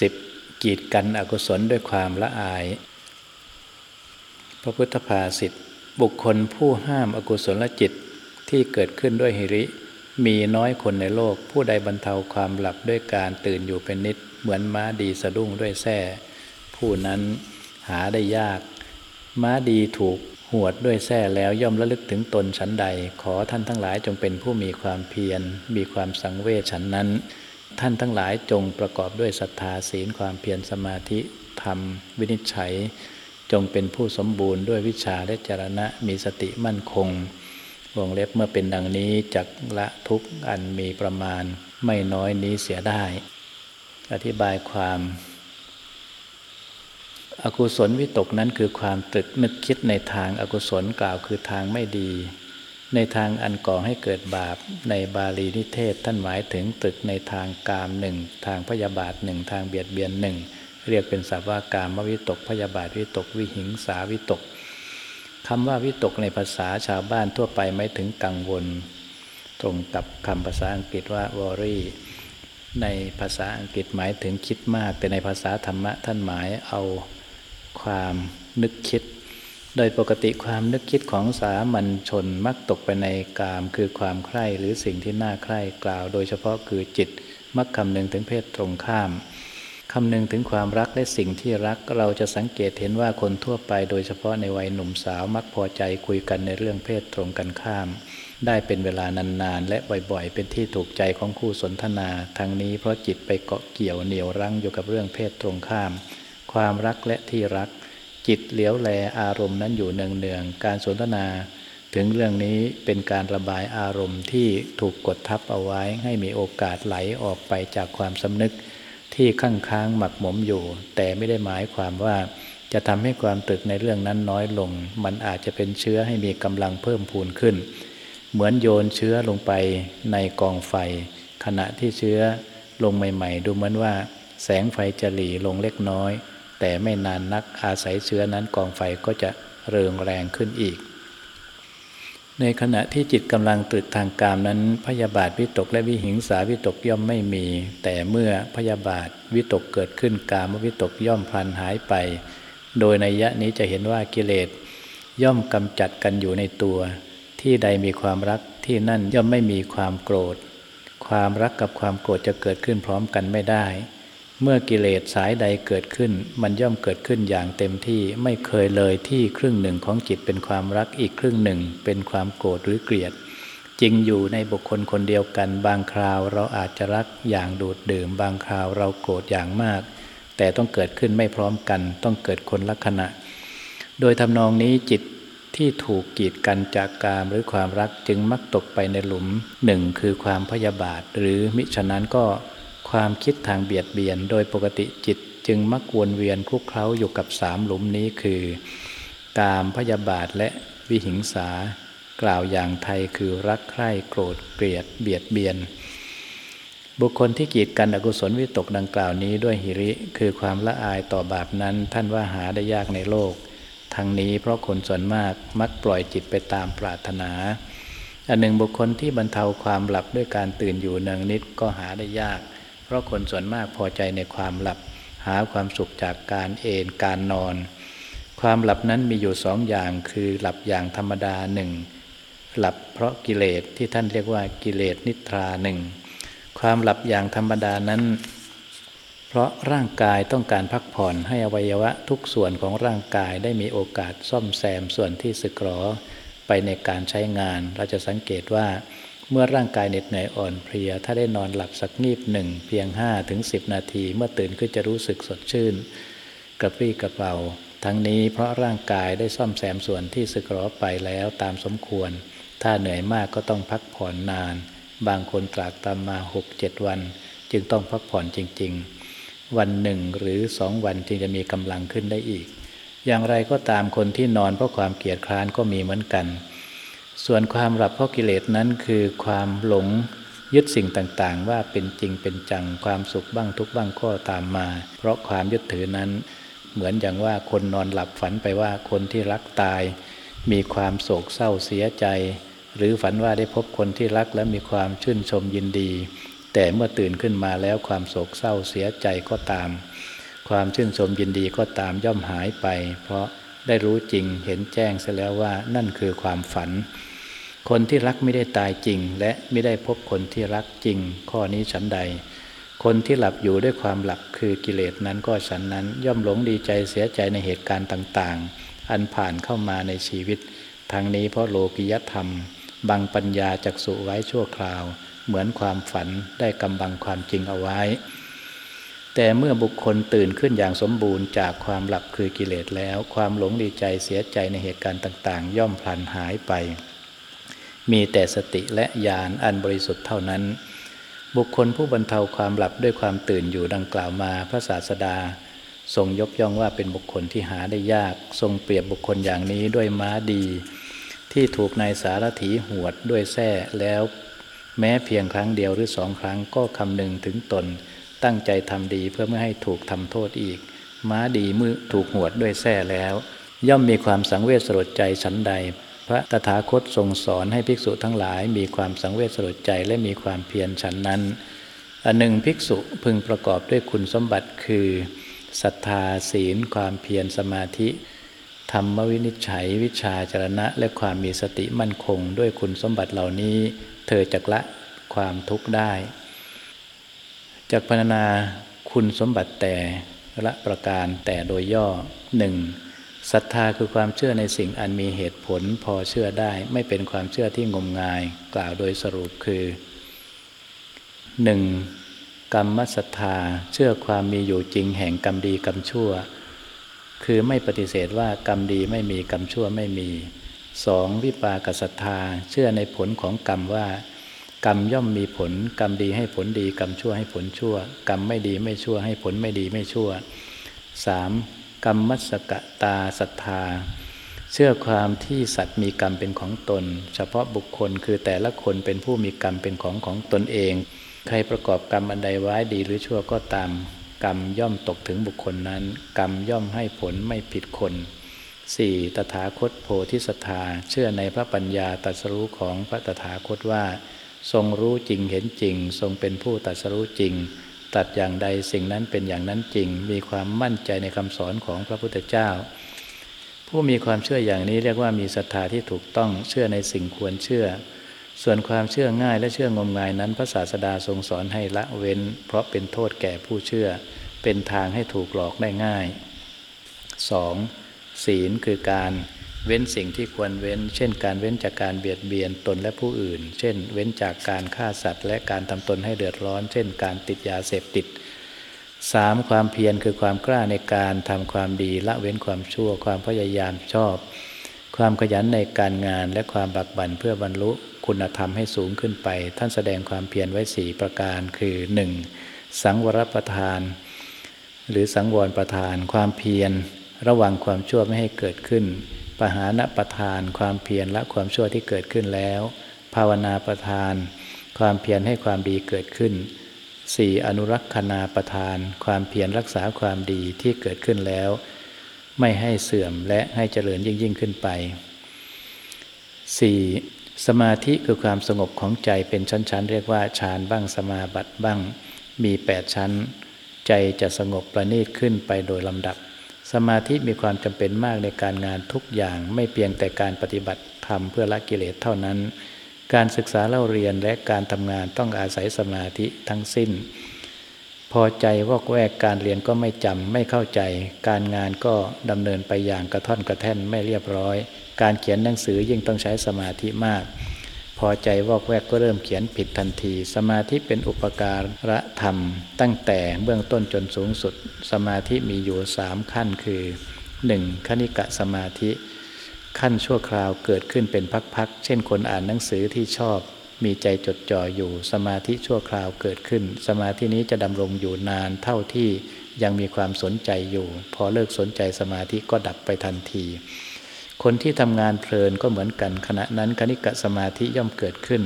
10. กีดกันอกุศลด้วยความละอาย พระพุทธภาษิตบุคคลผู้ห้ามอกุศลจิตที่เกิดขึ้นด้วยหิริ มีน้อยคนในโลก ผู้ใดบรรเทาความหลับด้วยการตื่นอยู่เป็นนิด เหมือนม้าดีสะดุ้งด้วยแส้ผู้นั้นหาได้ยาก ม้าดีถูกหวดด้วยแส้แล้วย่อมระลึกถึงตนชั้นใด ขอท่านทั้งหลายจงเป็นผู้มีความเพียร มีความสังเวชฉันนั้น ท่านทั้งหลายจงประกอบด้วยศรัทธาศีลความเพียรสมาธิธรรม วินิจฉัย จงเป็นผู้สมบูรณ์ด้วยวิชาและจรณะมีสติมั่นคง วงเล็บเมื่อเป็นดังนี้จักละทุกอันมีประมาณ ไม่น้อยนี้เสียได้ อธิบายความ อกุศลวิตกนั้นคือความตรึกนึกคิดในทางอากุศลกล่าวคือทางไม่ดี ในทางอันก่อให้เกิดบาปในบาลีนิเทศท่านหมายถึงตึกในทางกามหนึ่งทางพยาบาทหนึ่งทางเบียดเบียนหนึ่งเรียกเป็นศัพท์ว่ากามวิตกพยาบาทวิตกวิหิงสาวิตกคำว่าวิตกในภาษาชาวบ้านทั่วไปไม่ถึงกังวล ตรงกับคำภาษาอังกฤษว่า worry ในภาษาอังกฤษหมายถึงคิดมาก แต่ในภาษาธรรมะท่านหมายเอาความนึกคิด โดยปกติความนึกคิดของสามัญชนมักตกไปในกามคือความใคร่หรือสิ่งที่น่าใคร่กล่าว โดยเฉพาะคือจิตมักคำนึงถึงเพศตรงข้ามคำนึงถึงความรักและสิ่งที่รักเราจะสังเกตเห็นว่าคนทั่วไป โดยเฉพาะในวัยหนุ่มสาวมักพอใจคุยกันในเรื่องเพศตรงกันข้าม ได้เป็นเวลานานๆ และบ่อยๆ เป็นที่ถูกใจของคู่สนทนาทั้งนี้เพราะจิตไปเกาะเกี่ยวเหนี่ยวรั้งอยู่กับเรื่องเพศตรงข้าม ความรักและที่รัก จิตเหลียวแลอารมณ์นั้นอยู่เนืองๆการสนทนา ถึงเรื่องนี้เป็นการระบายอารมณ์ที่ถูกกดทับเอาไว้ ให้มีโอกาสไหลออกไปจากความสำนึกที่ข้างค้างหมักหมมอยู่ แต่ไม่ได้หมายความว่าจะทำให้ความตึกในเรื่องนั้นน้อยลง มันอาจจะเป็นเชื้อให้มีกำลังเพิ่มพูนขึ้น เหมือนโยนเชื้อลงไปในกองไฟ ขณะที่เชื้อลงใหม่ ๆ ดูเหมือนว่า แสงไฟจะหลีลงเล็กน้อย แต่ไม่นานนักอาศัยเชื้อนั้นกองไฟก็จะเริงแรงขึ้นอีก ในขณะที่จิตกำลังตรึกทางกามนั้น พยาบาทวิตกและวิหิงสาวิตกย่อมไม่มี แต่เมื่อพยาบาทวิตกเกิดขึ้นกามวิตกย่อมพลันหายไป โดยในยะนี้จะเห็นว่ากิเลสย่อมกำจัดกันอยู่ในตัว ที่ใดมีความรักที่นั่นย่อมไม่มีความโกรธ ความรักกับความโกรธจะเกิดขึ้นพร้อมกันไม่ได้ เมื่อกิเลสสายใดเกิดขึ้น มันย่อมเกิดขึ้นอย่างเต็มที่ไม่เคยเลยที่ครึ่งหนึ่งของจิตเป็นความรักอีกครึ่งหนึ่ง เป็นความโกรธหรือเกลียด จริงอยู่ในบุคคลคนเดียวกัน บางคราวเราอาจจะรักอย่างดูดดื่ม บางคราวเราโกรธอย่างมาก แต่ต้องเกิดขึ้นไม่พร้อมกัน ต้องเกิดคนละขณะ โดยทำนองนี้จิตที่ถูกกีดกันจากกามหรือความรักจึงมักตกไปในหลุมหนึ่งคือความพยาบาทหรือมิฉะนั้นก็ ความคิดทางเบียดเบียน โดยปกติจิตจึงมักวนเวียนคลุกเคล้าอยู่กับสามหลุมนี้คือ กามพยาบาทและวิหิงสา กล่าวอย่างไทยคือรักใคร่โกรธเกลียดเบียดเบียน บุคคลที่กีดกันอกุศลวิตกดังกล่าวนี้ด้วยหิริคือความละอายต่อบาปนั้นท่านว่าหาได้ยากในโลก ทั้งนี้เพราะคนส่วนมากมักปล่อยจิตไปตามปรารถนาอันหนึ่งบุคคลที่บรรเทาความหลับด้วยการตื่นอยู่เนืองนิดก็หาได้ยาก ราะคนส่วนมากพอใจในความหลับ หาความสุขจากการเอนการนอน ความหลับนั้นมีอยู่สองอย่างคือหลับอย่างธรรมดาหนึ่งหลับเพราะกิเลสที่ท่านเรียกว่ากิเลสนิทราหนึ่งความหลับอย่างธรรมดานั้น เพราะร่างกายต้องการพักผ่อนให้อวัยวะทุกส่วนของร่างกายได้มีโอกาสซ่อมแซมส่วนที่สึกหรอไปในการใช้งาน เราจะสังเกตว่า เมื่อร่างกายเหน็ดเหนื่อยอ่อนเพลีย ถ้าได้นอนหลับสักงีบหนึ่งเพียง5ถึง10 นาที เมื่อตื่นก็จะรู้สึกสดชื่น กระปรี้กระเป๋าทั้งนี้เพราะร่างกายได้ซ่อมแซมส่วนที่สึกหรอไปแล้วตามสมควร ถ้าเหนื่อยมากก็ต้องพักผ่อนนาน บางคนตรากตามมา6-7 วัน จึงต้องพักผ่อนจริง ๆ วันหนึ่งหรือสองวันจึงจะมีกำลังขึ้นได้อีก อย่างไรก็ตามคนที่นอนเพราะความเกียจคร้านก็มีเหมือนกัน ส่วนความหลับเพราะกิเลสนั้นคือความหลงยึดสิ่งต่างๆ ว่าเป็นจริงเป็นจังความสุขบ้างทุกบ้างก็ตามมา เพราะความยึดถือนั้น เหมือนอย่างว่าคนนอนหลับฝันไปว่าคนที่รักตาย มีความโศกเศร้าเสียใจ หรือฝันว่าได้พบคนที่รักและมีความชื่นชมยินดี แต่เมื่อตื่นขึ้นมาแล้วความโศกเศร้าเสียใจก็ตาม ความชื่นชมยินดีก็ตามย่อมหายไป เพราะ ได้รู้จริง เห็นแจ้งเสียแล้วว่านั่นคือความฝัน คนที่รักไม่ได้ตายจริง และไม่ได้พบคนที่รักจริง ข้อนี้ฉันใด คนที่หลับอยู่ด้วยความหลับคือกิเลสนั้นก็ฉันนั้น ย่อมหลงดีใจเสียใจในเหตุการณ์ต่างๆ อันผ่านเข้ามาในชีวิตทางนี้เพราะโลกิยธรรม บังปัญญาจักสุไว้ชั่วคราว เหมือนความฝันได้กำบังความจริงเอาไว้ แต่เมื่อบุคคลตื่นขึ้นอย่างสมบูรณ์จากความหลับคือกิเลสแล้ว ความหลงดีใจเสียใจในเหตุการณ์ต่างๆ ย่อมพลันหายไป มีแต่สติและญาณอันบริสุทธิ์เท่านั้น บุคคลผู้บรรเทาความหลับด้วยความตื่นอยู่ดังกล่าวมาพระศาสดา ทรงยกย่องว่าเป็นบุคคลที่หาได้ยาก ทรงเปรียบบุคคลอย่างนี้ด้วยม้าดี ที่ถูกนายสารถีหวดด้วยแส้แล้ว แม้เพียงครั้งเดียวหรือสองครั้งก็คำนึงถึงตน ตั้งใจทำดีเพื่อไม่ให้ถูกทำโทษอีก ม้าดีเมื่อถูกหวดด้วยแส้แล้ว ย่อมมีความสังเวชสลดใจฉันใด พระตถาคตทรงสอนให้ภิกษุทั้งหลาย มีความสังเวชสลดใจและมีความเพียรฉันนั้นอันหนึ่งภิกษุพึงประกอบด้วยคุณสมบัติคือศรัทธาศีล ความเพียรสมาธิ ธรรมวินิจฉัย วิชาจรณะ และความมีสติมั่นคง ด้วยคุณสมบัติเหล่านี้ เธอจะละความทุกข์ได้ จากพรรณนาคุณสมบัติแต่ละประการแต่โดยย่อหนึ่งศรัทธาคือความเชื่อในสิ่งอันมีเหตุผลพอเชื่อได้ไม่เป็นความเชื่อที่งมงาย กล่าวโดยสรุปคือ 1. กรรมศรัทธาเชื่อความมีอยู่จริงแห่งกรรมดีกรรมชั่ว คือไม่ปฏิเสธว่ากรรมดีไม่มีกรรมชั่วไม่มี 2. วิปากศรัทธาเชื่อในผลของกรรมว่า กรรมย่อมมีผล กรรมดีให้ผลดี กรรมชั่วให้ผลชั่ว กรรมไม่ดีไม่ชั่วให้ผลไม่ดีไม่ชั่ว 3. กรรมมัสกตาศรัทธา เชื่อความที่สัตว์มีกรรมเป็นของตน เฉพาะบุคคลคือแต่ละคนเป็นผู้มีกรรมเป็นของของตนเอง ใครประกอบกรรมอันใดไว้ดีหรือชั่วก็ตาม กรรมย่อมตกถึงบุคคลนั้น กรรมย่อมให้ผลไม่ผิดคน 4. ตถาคตโพธิสัตธาเชื่อในพระปัญญาตรัสรู้ของพระตถาคตว่า ทรงรู้จริงเห็นจริง ทรงเป็นผู้ตรัสรู้จริง ตัดอย่างใดสิ่งนั้นเป็นอย่างนั้นจริง มีความมั่นใจในคำสอนของพระพุทธเจ้า ผู้มีความเชื่ออย่างนี้เรียกว่ามีศรัทธาที่ถูกต้องเชื่อในสิ่งควรเชื่อ ส่วนความเชื่อง่ายและเชื่องมงายนั้นพระศาสดาทรงสอนให้ละเว้น เพราะเป็นโทษแก่ผู้เชื่อ เป็นทางให้ถูกหลอกได้ง่าย 2. ศีลคือการ เว้นสิ่งที่ควรเว้น เช่น การเว้นจากการเบียดเบียนตนและผู้อื่น เช่น เว้นจากการฆ่าสัตว์ และการทำตนให้เดือดร้อน เช่น การติดยาเสพติด 3. ความเพียรคือความกล้าในการทำความดีละเว้นความชั่ว ความพยายามชอบ ความขยันในการงานและความบักบั่นเพื่อบรรลุคุณธรรมให้สูงขึ้นไป ท่านแสดงความเพียรไว้สี่ประการคือ 1. สังวรประทาน หรือสังวรประทาน ความเพียรระวังความชั่วไม่ให้เกิดขึ้น ปหานประทาน ความเพียรละความชั่วที่เกิดขึ้นแล้ว ภาวนาประทาน ความเพียรให้ความดีเกิดขึ้น 4. อนุรักษณาประทาน ความเพียรรักษาความดีที่เกิดขึ้นแล้ว ไม่ให้เสื่อมและให้เจริญยิ่งยิ่งขึ้นไป 4. สมาธิคือความสงบของใจเป็นชั้นๆ เรียกว่าฌานบ้างสมาบัติบ้างมี 8 ชั้น ใจจะสงบประณีตขึ้นไปโดยลำดับ สมาธิมีความจำเป็นมากในการงานทุกอย่างไม่เพียงแต่การปฏิบัติธรรมเพื่อละกิเลสเท่านั้น การศึกษาเล่าเรียนและการทำงานต้องอาศัยสมาธิทั้งสิ้น พอใจวอกแวกการเรียนก็ไม่จำไม่เข้าใจ การงานก็ดำเนินไปอย่างกระท่อนกระแท่นไม่เรียบร้อย การเขียนหนังสือยิ่งต้องใช้สมาธิมาก อใจวอกแวกก็เริ่มเขียนผิดทันที สมาธิเป็นอุปการะธรรม ตั้งแต่เบื้องต้นจนสูงสุด สมาธิมีอยู่สามขั้นคือ 1. คณิกะสมาธิ ขั้นชั่วคราวเกิดขึ้นเป็นพักๆ เช่นคนอ่านหนังสือที่ชอบ มีใจจดจ่ออยู่ สมาธิชั่วคราวเกิดขึ้น สมาธินี้จะดำรงอยู่นานเท่าที่ยังมีความสนใจอยู่ พอเลิกสนใจสมาธิก็ดับไปทันที คนที่ทำงานเพลินก็เหมือนกัน ขณะนั้นคณิกะสมาธิย่อมเกิดขึ้น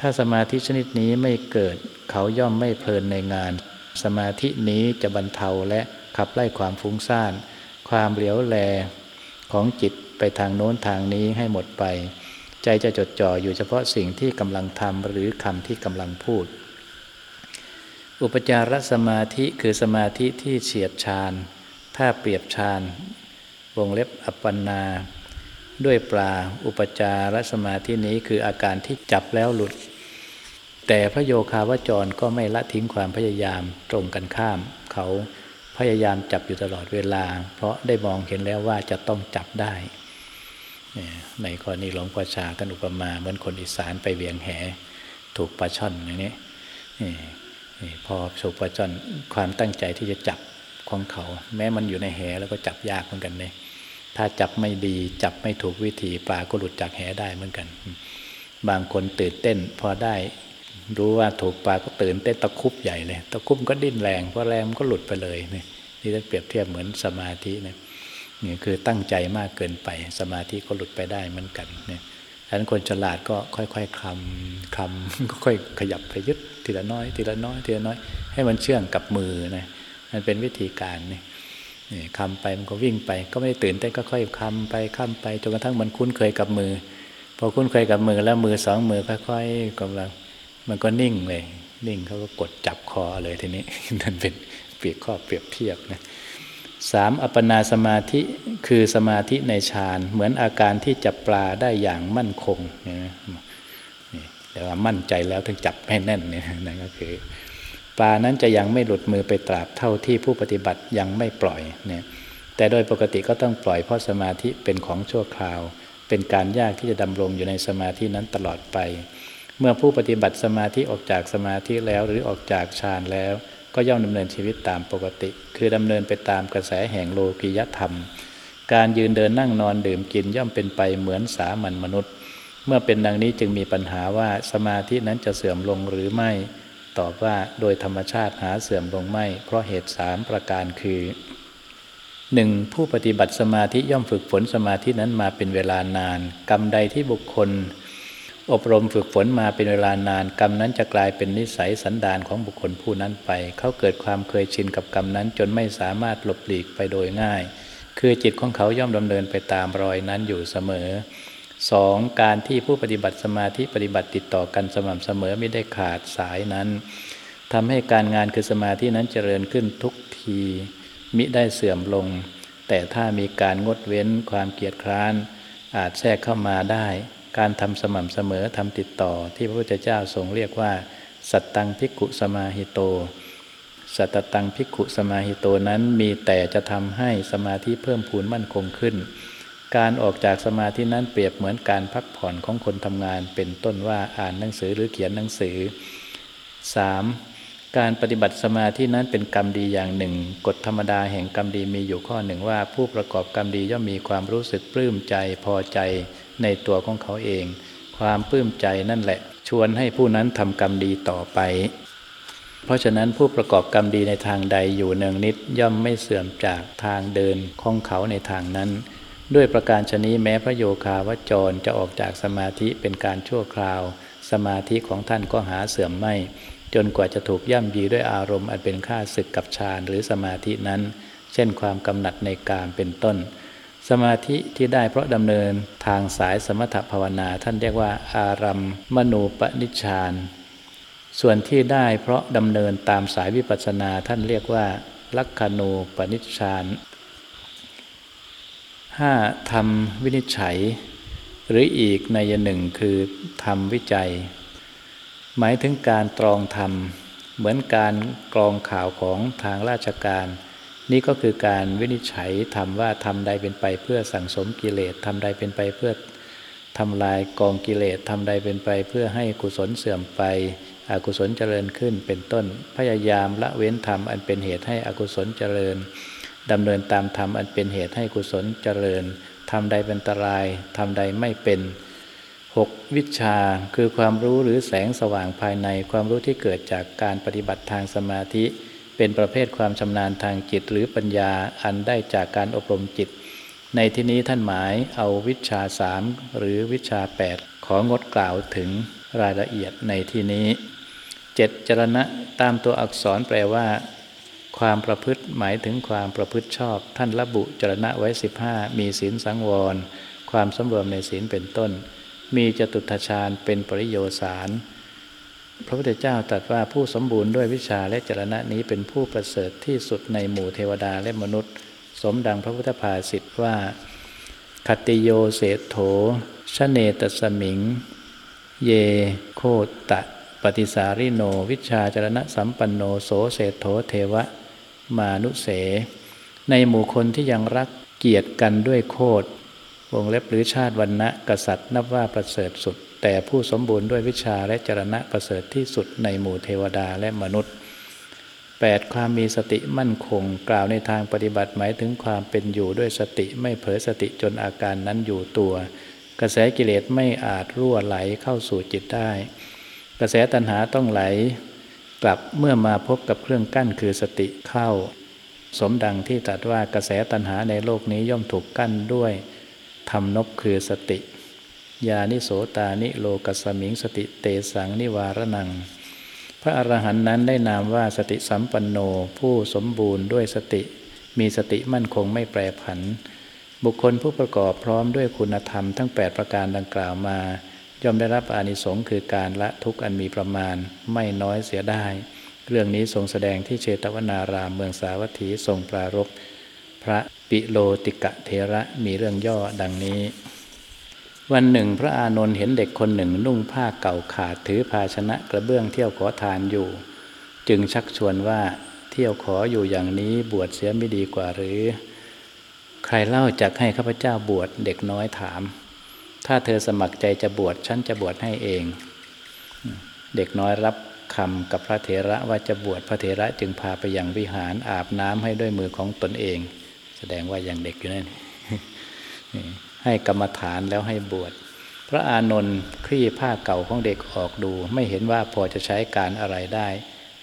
ถ้าสมาธิชนิดนี้ไม่เกิด เขาย่อมไม่เพลินในงาน สมาธินี้จะบรรเทาและขับไล่ความฟุ้งซ่าน ความเหลียวแลของจิตไปทางโน้นทางนี้ให้หมดไป ใจจะจดจ่ออยู่เฉพาะสิ่งที่กำลังทำหรือคำที่กำลังพูด อุปจารสมาธิคือสมาธิที่เฉียดฌานถ้าเปรียบฌาน วงเล็บอัปปนา ด้วยปลาอุปจารสมาธินี้คืออาการที่จับแล้วหลุด แต่พระโยคาวจรก็ไม่ละทิ้งความพยายามตรงกันข้าม เขาพยายามจับอยู่ตลอดเวลา เพราะได้มองเห็นแล้วว่าจะต้องจับได้ ในกรณีหลวงพ่อชาท่านอุปมาเหมือนคนอีสานไปเวียงแห ถูกปลาช่อนอย่างนี้พอถูกปลาช่อนความตั้งใจที่จะจับของเขา แม้มันอยู่ในแหแล้วก็จับยากเหมือนกันเนี่ย ถ้าจับไม่ดี จับไม่ถูกวิธีปลาก็หลุดจากแหได้เหมือนกัน บางคนตื่นเต้น พอได้รู้ว่าถูกปลาก็ตื่นเต้นตะคุบใหญ่เลยตะคุบก็ดิ้นแรงพอแรงก็หลุดไปเลยนี่นี่ท่าเปรียบเทียบเหมือนสมาธินี่นี่คือตั้งใจมากเกินไป สมาธิก็หลุดไปได้เหมือนกันเนี่ยฉะนั้นคนฉลาดก็ค่อยๆคลำคลำก็ค่อยขยับไปยึดทีละน้อย ทีละน้อยทีละน้อย ให้มันเชื่องกับมือนะมันเป็นวิธีการนี่ คำไปมันก็วิ่งไป ก็ไม่ได้ตื่นเต้นก็ค่อยคำไปคำไปจนกระทั่งมันคุ้นเคยกับมือ พอคุ้นเคยกับมือแล้วมือสองมือค่อยๆกำลังมันก็นิ่งเลย นิ่งเขาก็กดจับคอเลยทีนี้นั่นเป็นเปรียบข้อเปรียบเทียบนะสามอัปนาสมาธิคือสมาธิในฌานเหมือนอาการที่จับปลาได้อย่างมั่นคงนี่แต่ว่ามั่นใจแล้วถึงจับให้แน่นเนี่ยนั่นก็คือ ปลานั้นจะยังไม่หลุดมือไปตราบเท่าที่ผู้ปฏิบัติยังไม่ปล่อยเนี่ยแต่โดยปกติก็ต้องปล่อยเพราะสมาธิเป็นของชั่วคราว เป็นการยากที่จะดำรงอยู่ในสมาธินั้นตลอดไป เมื่อผู้ปฏิบัติสมาธิออกจากสมาธิแล้วหรือออกจากฌานแล้ว ก็ย่อมดำเนินชีวิตตามปกติ คือดำเนินไปตามกระแสแห่งโลกิยธรรม การยืนเดินนั่งนอนดื่มกินย่อมเป็นไปเหมือนสามัญมนุษย์ เมื่อเป็นดังนี้จึงมีปัญหาว่าสมาธินั้นจะเสื่อมลงหรือไม่ ตอบว่าโดยธรรมชาติหาเสื่อมลงไม่ เพราะเหตุสามประการคือ 1. ผู้ปฏิบัติสมาธิย่อมฝึกฝนสมาธินั้นมาเป็นเวลานาน กรรมใดที่บุคคล อบรมฝึกฝนมาเป็นเวลานาน กรรมนั้นจะกลายเป็นนิสัยสันดานของบุคคลผู้นั้นไป เขาเกิดความเคยชินกับกรรมนั้นจนไม่สามารถหลบหลีกไปโดยง่าย คือจิตของเขาย่อมดำเนินไปตามรอยนั้นอยู่เสมอ สองการที่ผู้ปฏิบัติสมาธิปฏิบัติติดต่อกันสม่ำเสมอไม่ได้ขาดสายนั้นทำให้การงานคือสมาธินั้นเจริญขึ้นทุกที มิได้เสื่อมลง แต่ถ้ามีการงดเว้นความเกียจคร้าน อาจแทรกเข้ามาได้ การทำสม่ำเสมอทำติดต่อที่พระพุทธเจ้าทรงเรียกว่า สัตตังพิกุสมาหิโต สัตตังพิกุสมาหิโตนั้นมีแต่จะทำให้สมาธิเพิ่มพูนมั่นคงขึ้น การออกจากสมาธินั้นเปรียบเหมือนการพักผ่อนของคนทำงาน เป็นต้นว่าอ่านหนังสือหรือเขียนหนังสือ 3. การปฏิบัติสมาธินั้นเป็นกรรมดีอย่างหนึ่งกฎธรรมดาแห่งกรรมดีมีอยู่ข้อหนึ่งว่า ผู้ประกอบกรรมดีย่อมมีความรู้สึกปลื้มใจพอใจในตัวของเขาเอง ความปลื้มใจนั่นแหละ ชวนให้ผู้นั้นทำกรรมดีต่อไป เพราะฉะนั้นผู้ประกอบกรรมดีในทางใดอยู่เนืองนิดย่อมไม่เสื่อมจากทางเดินของเขาในทางนั้น ด้วยประการชนี้แม้พระโยคาวจรจะออกจากสมาธิเป็นการชั่วคราว สมาธิของท่านก็หาเสื่อมไม่ จนกว่าจะถูกย่ำยีด้วยอารมณ์อันเป็นค่าศึกกับฌานหรือสมาธินั้น เช่นความกำหนัดในกามเป็นต้น สมาธิที่ได้เพราะดำเนินทางสายสมถภาวนาท่านเรียกว่า อารัมมณูปนิชานส่วนที่ได้เพราะดำเนินตามสายวิปัสสนาท่านเรียกว่าลักขณูปนิชาน ห้าทำวินิจฉัย หรืออีกในยหนึ่งคือทำวิจัย หมายถึงการตรองธรรม เหมือนการกรองข่าวของทางราชการ นี่ก็คือการวินิจฉัยทำว่าทำใดเป็นไปเพื่อสั่งสมกิเลสทำใดเป็นไปเพื่อทำลายกองกิเลสทำใดเป็นไปเพื่อให้กุศลเสื่อมไป อกุศลเจริญขึ้นเป็นต้น พยายามละเว้นธรรมอันเป็นเหตุให้อกุศลเจริญ ดำเนินตามธรรมอันเป็นเหตุให้กุศลเจริญทำใดเป็นตรายทำใดไม่เป็น 6. วิชาคือความรู้หรือแสงสว่างภายในความรู้ที่เกิดจากการปฏิบัติทางสมาธิ เป็นประเภทความชำนาญทางจิตหรือปัญญาอันได้จากการอบรมจิต ในที่นี้ท่านหมายเอาวิชาสามหรือวิชา 8 ของดกล่าวถึงรายละเอียดในที่นี้เจ็ดจรณะตามตัวอักษรแปลว่า ความประพฤติหมายถึงความประพฤติชอบ ท่านระบุจรณะไว้สิบห้ามีศีลสังวร ความสำรวมในศีลเป็นต้น มีจตุตฌานเป็นปริโยสารพระพุทธเจ้าตรัสว่าผู้สมบูรณ์ด้วยวิชาและจรณะนี้เป็นผู้ประเสริฐที่สุดในหมู่เทวดาและมนุษย์ สมดังพระพุทธภาษิตว่าคติโยเสโถชเนตสมิง เยโคตะ ปฏิสาริโน วิชาจรณะสัมปันโนโสเศโถเทวะ มานุเส ในหมู่คนที่ยังรักเกียรติกันด้วยโคดวงเล็บหรือชาติวันนะกษัตริย์นับว่าประเสริฐสุด แต่ผู้สมบูรณ์ด้วยวิชาและจรณะประเสริฐที่สุดในหมู่เทวดาและมนุษย์ 8. ความมีสติมั่นคง กล่าวในทางปฏิบัติหมายถึงความเป็นอยู่ด้วยสติไม่เผลอสติจนอาการนั้นอยู่ตัว กระแสกิเลสไม่อาจรั่วไหลเข้าสู่จิตได้ กระแสตัณหาต้องไหล กลับเมื่อมาพบกับเครื่องกั้นคือสติเข้า สมดังที่ตรัสว่ากระแสตัณหาในโลกนี้ย่อมถูกกั้นด้วยทำนบคือสติ ยานิโสตานิโลกัสมิงสติเตสังนิวารนัง พระอรหันต์นั้นได้นามว่าสติสัมปันโนผู้สมบูรณ์ด้วยสติ มีสติมั่นคงไม่แปรผัน บุคคลผู้ประกอบพร้อมด้วยคุณธรรมทั้ง 8 ประการดังกล่าวมา ย่อมได้รับอานิสงส์คือการละทุกข์อันมีประมาณไม่น้อยเสียได้ เรื่องนี้ทรงแสดงที่เชตวนารามเมืองสาวัตถีทรงปรารบพระปิโลติกะเทระมีเรื่องย่อดังนี้ วันหนึ่งพระอานนท์เห็นเด็กคนหนึ่งนุ่งผ้าเก่าขาดถือภาชนะกระเบื้องเที่ยวขอทานอยู่ จึงชักชวนว่าเที่ยวขออยู่อย่างนี้บวชเสียไม่ดีกว่าหรือ ใครเล่าจักให้ข้าพเจ้าบวชเด็กน้อยถาม ถ้าเธอสมัครใจจะบวชฉันจะบวชให้เอง เด็กน้อยรับคำกับพระเถระว่าจะบวชพระเถระจึงพาไปยังวิหารอาบน้ำให้ด้วยมือของตนเอง แสดงว่ายังเด็กอยู่นั่นให้กรรมฐานแล้วให้บวชพระอานนท์คลี่ผ้าเก่าของเด็กออกดู ไม่เห็นว่าพอจะใช้การอะไรได้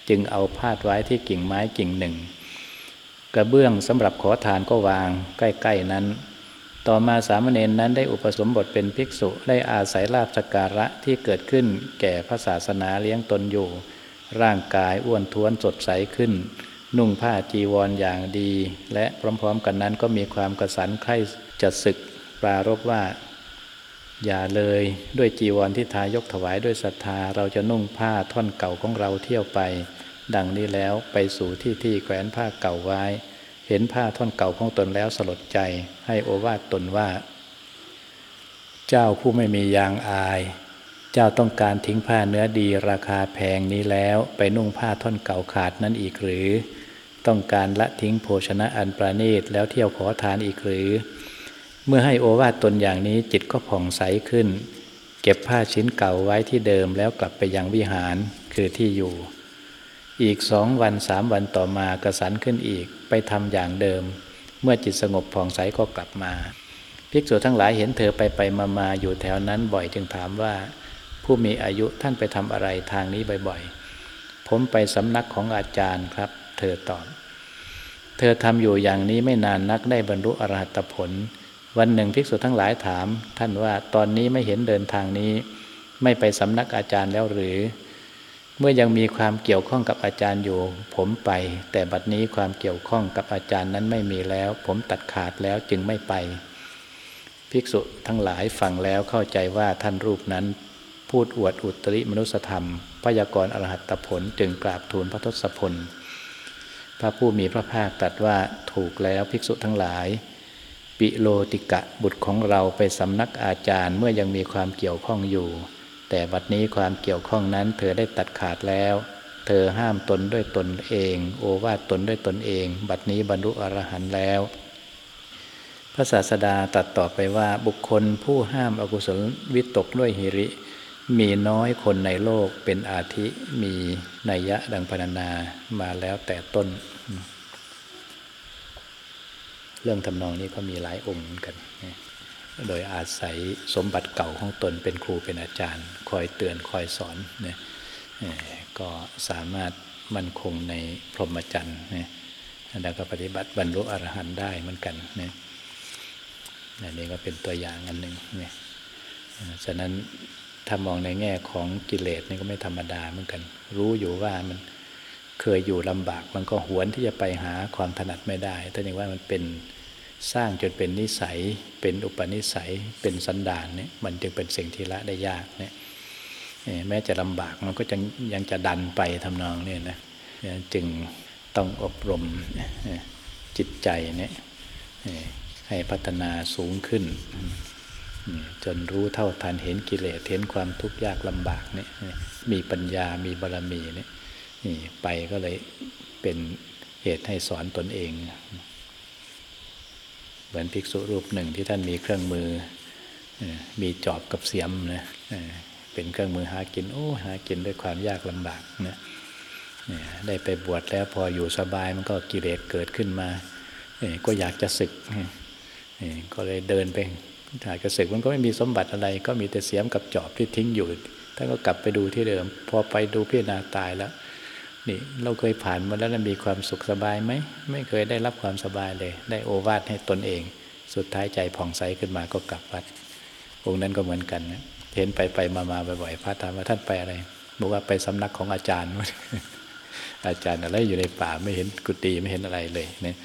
จึงเอาพาดไว้ที่กิ่งไม้กิ่งหนึ่ง กระเบื้องสำหรับขอทานก็วางใกล้ ๆนั้น ต่อมาสามเณรนั้นได้อุปสมบทเป็นภิกษุได้อาศัยลาบสการะที่เกิดขึ้นแก่พระศาสนาเลี้ยงตนอยู่ ร่างกายอ้วนท้วนสดใสขึ้น นุ่งผ้าจีวรออย่างดี และพร้อมๆกันนั้นก็มีความกระสันใคร่จะศึกปรารบว่า อย่าเลยด้วยจีวรที่ทายกถวายด้วยศรัทธา เราจะนุ่งผ้าท่อนเก่าของเราเที่ยวไป ดังนี้แล้วไปสู่ที่ที่แขวนผ้าเก่าไว้ เห็นผ้าท่อนเก่าของตนแล้วสลดใจ ให้โอวาทตนว่า เจ้าผู้ไม่มียางอาย เจ้าต้องการทิ้งผ้าเนื้อดีราคาแพงนี้แล้วไปนุ่งผ้าท่อนเก่าขาดนั้นอีกหรือ ต้องการละทิ้งโภชนะอันประณีตแล้วเที่ยวขอทานอีกหรือ เมื่อให้โอวาทตนอย่างนี้จิตก็ผ่องใสขึ้น เก็บผ้าชิ้นเก่าไว้ที่เดิมแล้วกลับไปยังวิหารคือที่อยู่ อีกสองวันสามวันต่อมากระสันขึ้นอีก ไปทำอย่างเดิม เมื่อจิตสงบผ่องใสก็กลับมา ภิกษุทั้งหลายเห็นเธอไปไปมามาอยู่แถวนั้นบ่อยจึงถามว่า ผู้มีอายุท่านไปทำอะไรทางนี้บ่อยๆ ผมไปสำนักของอาจารย์ครับ เธอตอบ เธอทำอยู่อย่างนี้ไม่นานนักได้บรรลุอรหัตผล วันหนึ่งภิกษุทั้งหลายถาม ท่านว่าตอนนี้ไม่เห็นเดินทางนี้ ไม่ไปสำนักอาจารย์แล้วหรือ เมื่อยังมีความเกี่ยวข้องกับอาจารย์อยู่ ผมไป แต่บัดนี้ความเกี่ยวข้องกับอาจารย์นั้นไม่มีแล้ว ผมตัดขาดแล้วจึงไม่ไป ภิกษุทั้งหลายฟังแล้วเข้าใจว่าท่านรูปนั้น พูดอวดอุตริมนุสธรรมพยากรอรหัตผลจึงกราบทูลพระทศพลพระผู้มีพระภาคตรัสว่าถูกแล้วภิกษุทั้งหลาย ปิโลติกะบุตรของเราไปสำนักอาจารย์เมื่อยังมีความเกี่ยวข้องอยู่ แต่บัดนี้ความเกี่ยวข้องนั้น เธอได้ตัดขาดแล้ว เธอห้ามตนด้วยตนเอง โอวาทตนด้วยตนเอง บัดนี้บรรลุอรหันต์แล้ว พระศาสดาตัดต่อไปว่าบุคคลผู้ห้ามอกุศลวิตกด้วยหิริ มีน้อยคนในโลกเป็นอาทิมีนัยยะดังพรรณนามาแล้วแต่ต้น เรื่องทำนองนี้ก็มีหลายองค์เหมือนกัน โดยอาศัยสมบัติเก่าของตนเป็นครูเป็นอาจารย์ คอยเตือนคอยสอนเนี่ยก็สามารถมั่นคงในพรหมจรรย์เนี่ยแล้วก็ปฏิบัติบรรลุอรหันต์ได้เหมือนกันเนี่ยนี่ก็เป็นตัวอย่างอันหนึ่งเนี่ยฉะนั้นถ้ามองในแง่ของกิเลสนี่ก็ไม่ธรรมดาเหมือนกัน รู้อยู่ว่ามันเคยอยู่ลำบาก มันก็หวนที่จะไปหาความถนัดไม่ได้แต่นี่ว่ามันเป็น สร้างจนเป็นนิสัย เป็นอุปนิสัย เป็นสันดานเนี่ยมันจึงเป็นสิ่งที่ละได้ยากเนี่ยแม้จะลำบากมันก็ยังยังจะดันไปทำนองนี่นะจึงต้องอบรมจิตใจเนี่ยให้พัฒนาสูงขึ้น จนรู้เท่าทันเห็นกิเลสเห็นความทุกข์ยากลำบากเนี่ยมีปัญญามีบารมีเนี่ยไปก็เลยเป็นเหตุให้สอนตนเอง เหมือนภิกษุรูปหนึ่งที่ท่านมีเครื่องมือ มีจอบกับเสียมนะเป็นเครื่องมือหากินโอ้หากินด้วยความยากลำบากนะได้ไปบวชแล้วพออยู่สบายมันก็กิเลสเกิดขึ้นมา ก็อยากจะศึก ก็เลยเดินไปถ้าจะศึกมันก็ไม่มีสมบัติอะไร ก็มีแต่เสียมกับจอบที่ทิ้งอยู่ท่านก็กลับไปดูที่เดิม พอไปดูพิจารณาตายแล้ว นี่เราเคยผ่านมาแล้วมีความสุขสบายไหมไม่เคยได้รับความสบายเลย ได้โอวาทให้ตนเอง สุดท้ายใจผ่องใสขึ้นมาก็กลับวัด องค์นั้นก็เหมือนกันนะเห็นไปไปมามาบ่อยๆพระถามว่าท่านไปอะไรบอกว่าไปสำนักของอาจารย์ อาจารย์อะไรอยู่ในป่าไม่เห็นกุฏิไม่เห็นอะไรเลยเนี่ย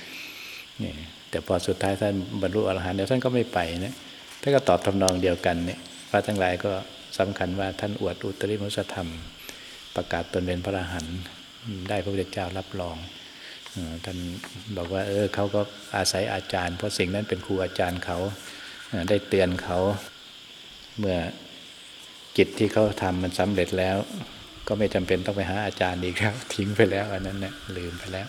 นี่แต่พอสุดท้ายท่านบรรลุอรหันต์แล้วท่านก็ไม่ไปนะท่านก็ตอบทำนองเดียวกันเนี่ยพระทั้งหลายก็สำคัญว่าท่านอวดอุตริมุสธรรม ประกาศตนเป็นพระอรหันต์ ได้พระพุทธเจ้ารับรองท่านบอกว่า เออเขาก็อาศัยอาจารย์ เพราะสิ่งนั้นเป็นครูอาจารย์เขาได้เตือนเขา เมื่อกิจที่เขาทำมันสำเร็จแล้ว ก็ไม่จำเป็นต้องไปหาอาจารย์อีกแล้ว ทิ้งไปแล้วอันนั้นเนี่ยลืมไปแล้ว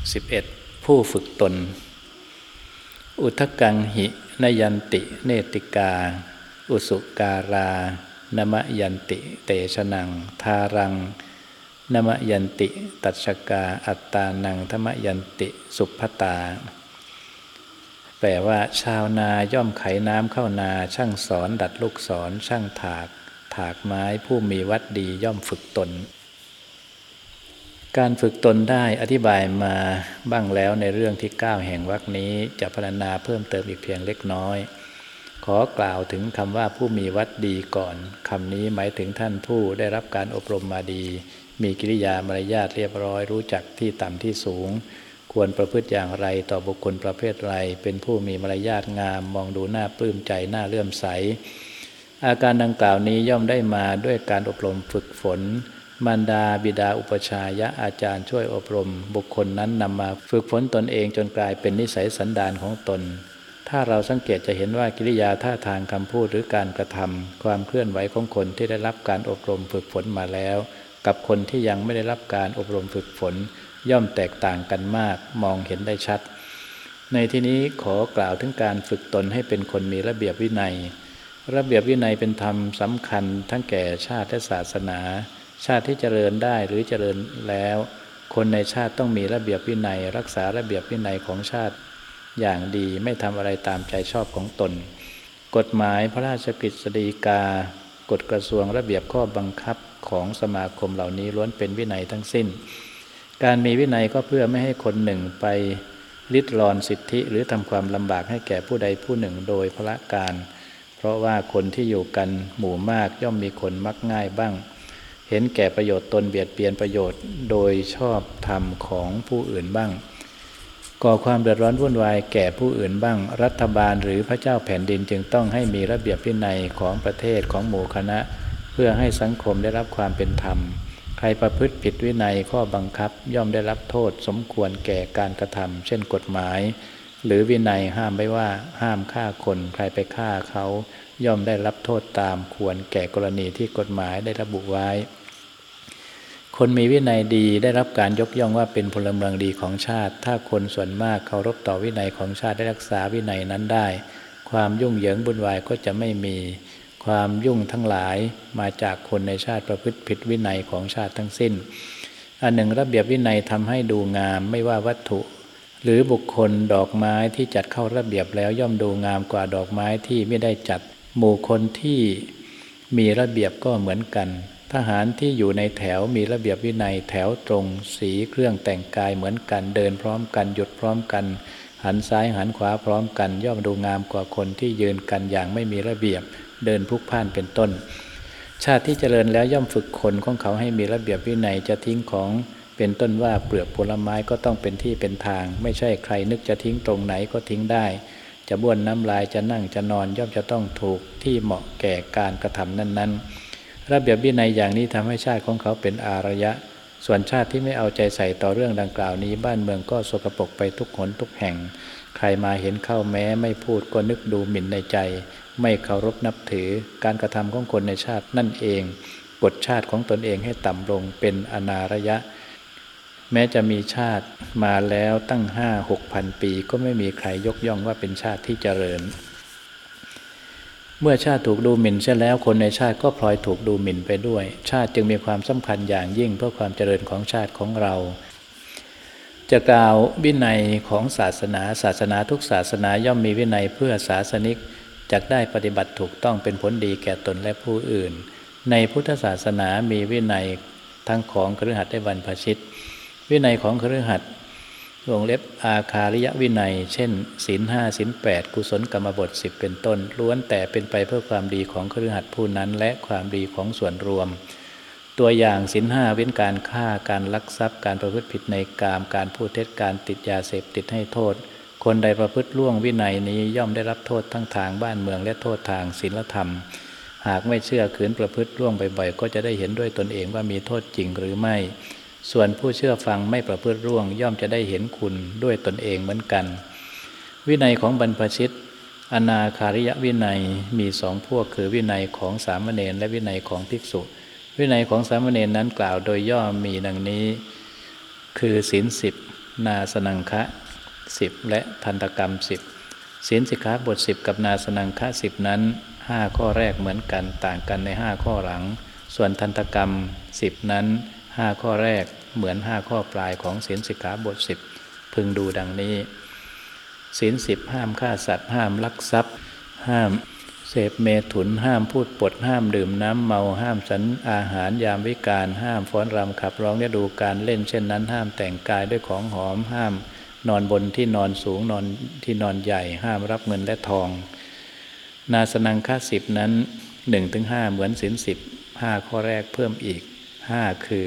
11. ผู้ฝึกตน อุทกังหินยันติ เนติกา อุสุการา นมยันติเตชนัง ทารังนมยันติ ตัชกา อัตตานังธรรมยันติ สุภตา แปลว่า ชาวนาย่อมไขน้ำเข้านา ช่างสอนดัดลูกศรช่างถาก ถากไม้ผู้มีวัดดีย่อมฝึกตน การฝึกตนได้อธิบายมาบ้างแล้วในเรื่องที่ 9 แห่งวรรคนี้จะพรรณนาเพิ่มเติมอีกเพียงเล็กน้อย ขอกล่าวถึงคำว่าผู้มีวัดดีก่อนคำนี้หมายถึงท่านผู้ได้รับการอบรมมาดี มีกิริยามารยาทเรียบร้อย รู้จักที่ต่ำที่สูง ควรประพฤติอย่างไรต่อบุคคลประเภทไร เป็นผู้มีมารยาทงาม มองดูหน้าปลื้มใจหน้าเลื่อมใส อาการดังกล่าวนี้ย่อมได้มาด้วยการอบรมฝึกฝนมารดาบิดาอุปชายะอาจารย์ช่วยอบรม บุคคลนั้นนำมาฝึกฝนตนเองจนกลายเป็นนิสัยสันดานของตน ถ้าเราสังเกตจะเห็นว่ากิริยาท่าทางคำพูดหรือการกระทำความเคลื่อนไหวของคนที่ได้รับการอบรมฝึกฝนมาแล้ว กับคนที่ยังไม่ได้รับการอบรมฝึกฝน ย่อมแตกต่างกันมากมองเห็นได้ชัด ในที่นี้ขอกล่าวถึงการฝึกตนให้เป็นคนมีระเบียบวินัย ระเบียบวินัยเป็นธรรมสำคัญ ทั้งแก่ชาติและศาสนา ชาติที่เจริญได้หรือเจริญแล้ว คนในชาติต้องมีระเบียบวินัย รักษาระเบียบวินัยของชาติ อย่างดีไม่ทำอะไรตามใจชอบของตน กฎหมายพระราชกฤษฎีกา กฎกระทรวงระเบียบข้อบังคับของสมาคมเหล่านี้ล้วนเป็นวินัยทั้งสิ้น การมีวินัยก็เพื่อไม่ให้คนหนึ่งไปริดรอนสิทธิหรือทำความลำบากให้แก่ผู้ใดผู้หนึ่งโดยพระการ เพราะว่าคนที่อยู่กันหมู่มากย่อมมีคนมักง่ายบ้าง เห็นแก่ประโยชน์ตนเบียดเบียนประโยชน์ โดยชอบธรรมของผู้อื่นบ้าง ก่อความเดือดร้อนวุ่นวายแก่ผู้อื่นบ้าง รัฐบาลหรือพระเจ้าแผ่นดินจึงต้องให้มีระเบียบวินัยของประเทศของหมู่คณะ เพื่อให้สังคมได้รับความเป็นธรรม ใครประพฤติผิดวินัยข้อบังคับย่อมได้รับโทษสมควรแก่การกระทำเช่นกฎหมาย หรือวินัยห้ามไว้ว่าห้ามฆ่าคนใครไปฆ่าเขา ย่อมได้รับโทษตามควรแก่กรณีที่กฎหมายได้ระบุไว้ คนมีวินัยดีได้รับการยกย่องว่าเป็นพลเมืองดีของชาติ ถ้าคนส่วนมากเคารพต่อวินัยของชาติได้รักษาวินัยนั้นได้ ความยุ่งเหยิงบุญวายก็จะไม่มี ความยุ่งทั้งหลายมาจากคนในชาติประพฤติผิดวินัยของชาติทั้งสิ้น อันหนึ่งระเบียบวินัยทำให้ดูงามไม่ว่าวัตถุ หรือบุคคลดอกไม้ที่จัดเข้าระเบียบแล้วย่อมดูงามกว่าดอกไม้ที่ไม่ได้จัด หมู่คนที่มีระเบียบก็เหมือนกัน ทหารที่อยู่ในแถวมีระเบียบวินัยแถวตรงสีเครื่องแต่งกายเหมือนกันเดินพร้อมกันหยุดพร้อมกัน หันซ้ายหันขวาพร้อมกัน ย่อมดูงามกว่าคนที่ยืนกันอย่างไม่มีระเบียบ เดินพุกพ่านเป็นต้น ชาติที่เจริญแล้วย่อมฝึกคนของเขาให้มีระเบียบวินัยจะทิ้งของเป็นต้นว่าเปลือกผลไม้ก็ต้องเป็นที่เป็นทาง ไม่ใช่ใครนึกจะทิ้งตรงไหนก็ทิ้งได้ จะบ้วนน้ำลายจะนั่งจะนอนย่อมจะต้องถูกที่เหมาะแก่การกระทำนั้นๆ ระเบียบวินัยอย่างนี้ทำให้ชาติของเขาเป็นอารยะ ส่วนชาติที่ไม่เอาใจใส่ต่อเรื่องดังกล่าวนี้ บ้านเมืองก็สกปรกไปทุกหนทุกแห่ง ใครมาเห็นเข้าแม้ไม่พูดก็นึกดูหมิ่นในใจ ไม่เคารพนับถือ การกระทำของคนในชาตินั่นเองกดชาติของตนเองให้ต่ำลงเป็นอนารยะ แม้จะมีชาติมาแล้วตั้งห้าหกพันปี ก็ไม่มีใครยกย่องว่าเป็นชาติที่เจริญ เมื่อชาติถูกดูหมิ่นเช่นแล้วคนในชาติก็พลอยถูกดูหมิ่นไปด้วย ชาติจึงมีความสำคัญอย่างยิ่งเพื่อความเจริญของชาติของเรา จะกล่าววินัยของศาสนา ศาสนาทุกศาสนาย่อมมีวินัยเพื่อศาสนิกจะได้ปฏิบัติถูกต้องเป็นผลดีแก่ตนและผู้อื่น ในพุทธศาสนามีวินัยทั้งของครือขัดได้บรรพชิต วินัยของครือขัด วงเล็บอาคาริยวินัย เช่นศีลห้าศีลแปดกุศลกรรมบทสิบเป็นต้น ล้วนแต่เป็นไปเพื่อความดีของครือขัดผู้นั้น และความดีของส่วนรวม ตัวอย่างศีลห้าเว้นการฆ่าการลักทรัพย์ การประพฤติผิดในกาม การพูดเท็จการติดยาเสพติดให้โทษ คนใดประพฤติล่วงวินัยนี้ย่อมได้รับโทษทั้งทางบ้านเมืองและโทษทางศีลธรรม หากไม่เชื่อขืนประพฤติล่วงบ่อยๆก็จะได้เห็นด้วยตนเองว่ามีโทษจริงหรือไม่ ส่วนผู้เชื่อฟังไม่ประพฤติร่วง ย่อมจะได้เห็นคุณด้วยตนเองเหมือนกัน วินัยของบรรพชิต อนาคาริยวินัยมีสองพวกคือวินัยของสามเณรและวินัยของภิกษุ วินัยของสามเณรนั้นกล่าวโดยย่อมีดังนี้ คือศีลสิบนาสนังคะสิบและทันตกรรมสิบศีลสิกขาบทสิบกับนาสนังคะสิบนั้นห้าข้อแรกเหมือนกันต่างกันในห้าข้อหลัง ส่วนทันตกรรมสิบนั้น ห้าข้อแรกเหมือนห้าข้อปลายของศีลสิกขาบทสิบพึงดูดังนี้ศีลสิบห้ามฆ่าสัตว์ห้ามลักทรัพย์ ห้ามเสพเมถุนห้ามพูดปดห้ามดื่มน้ำเมาห้ามสันอาหารยามวิการห้ามฟ้อนรำขับร้องเนี่ดูการเล่นเช่นนั้น ห้ามแต่งกายด้วยของหอมห้ามนอนบนที่นอนสูงนอนที่นอนใหญ่ห้ามรับเงินและทอง นาสนังค่าสิบนั้นหนึ่งถึงห้าเหมือนสินสิบห้าข้อแรกเพิ่มอีก ห้าคือ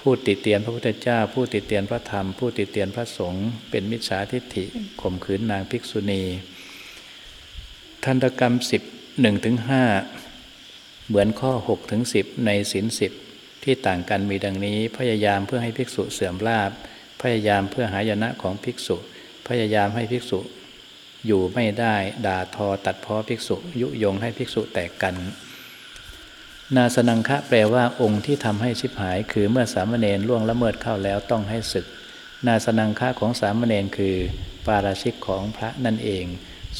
ผู้ติเตียนพระพุทธเจ้า ผู้ติเตียนพระธรรม ผู้ติเตียนพระสงฆ์เป็นมิจฉาทิฏฐิข่มขืนนางภิกษุณี ทันตกรรมสิบหนึ่งถึงห้าเหมือนข้อหกถึงสิบในสินสิบที่ต่างกันมีดังนี้ พยายามเพื่อให้ภิกษุเสื่อมลาบ พยายามเพื่อหายนะของภิกษุ พยายามให้ภิกษุอยู่ไม่ได้ด่าทอตัดพ้อภิกษุ ยุยงให้ภิกษุแตกกัน นาสนังคะแปลว่าองค์ที่ทำให้ชิบหาย คือเมื่อสามเณรล่วงละเมิดเข้าแล้วต้องให้ศึก นาสนังคะของสามเณรคือ ปาราชิกของพระนั่นเอง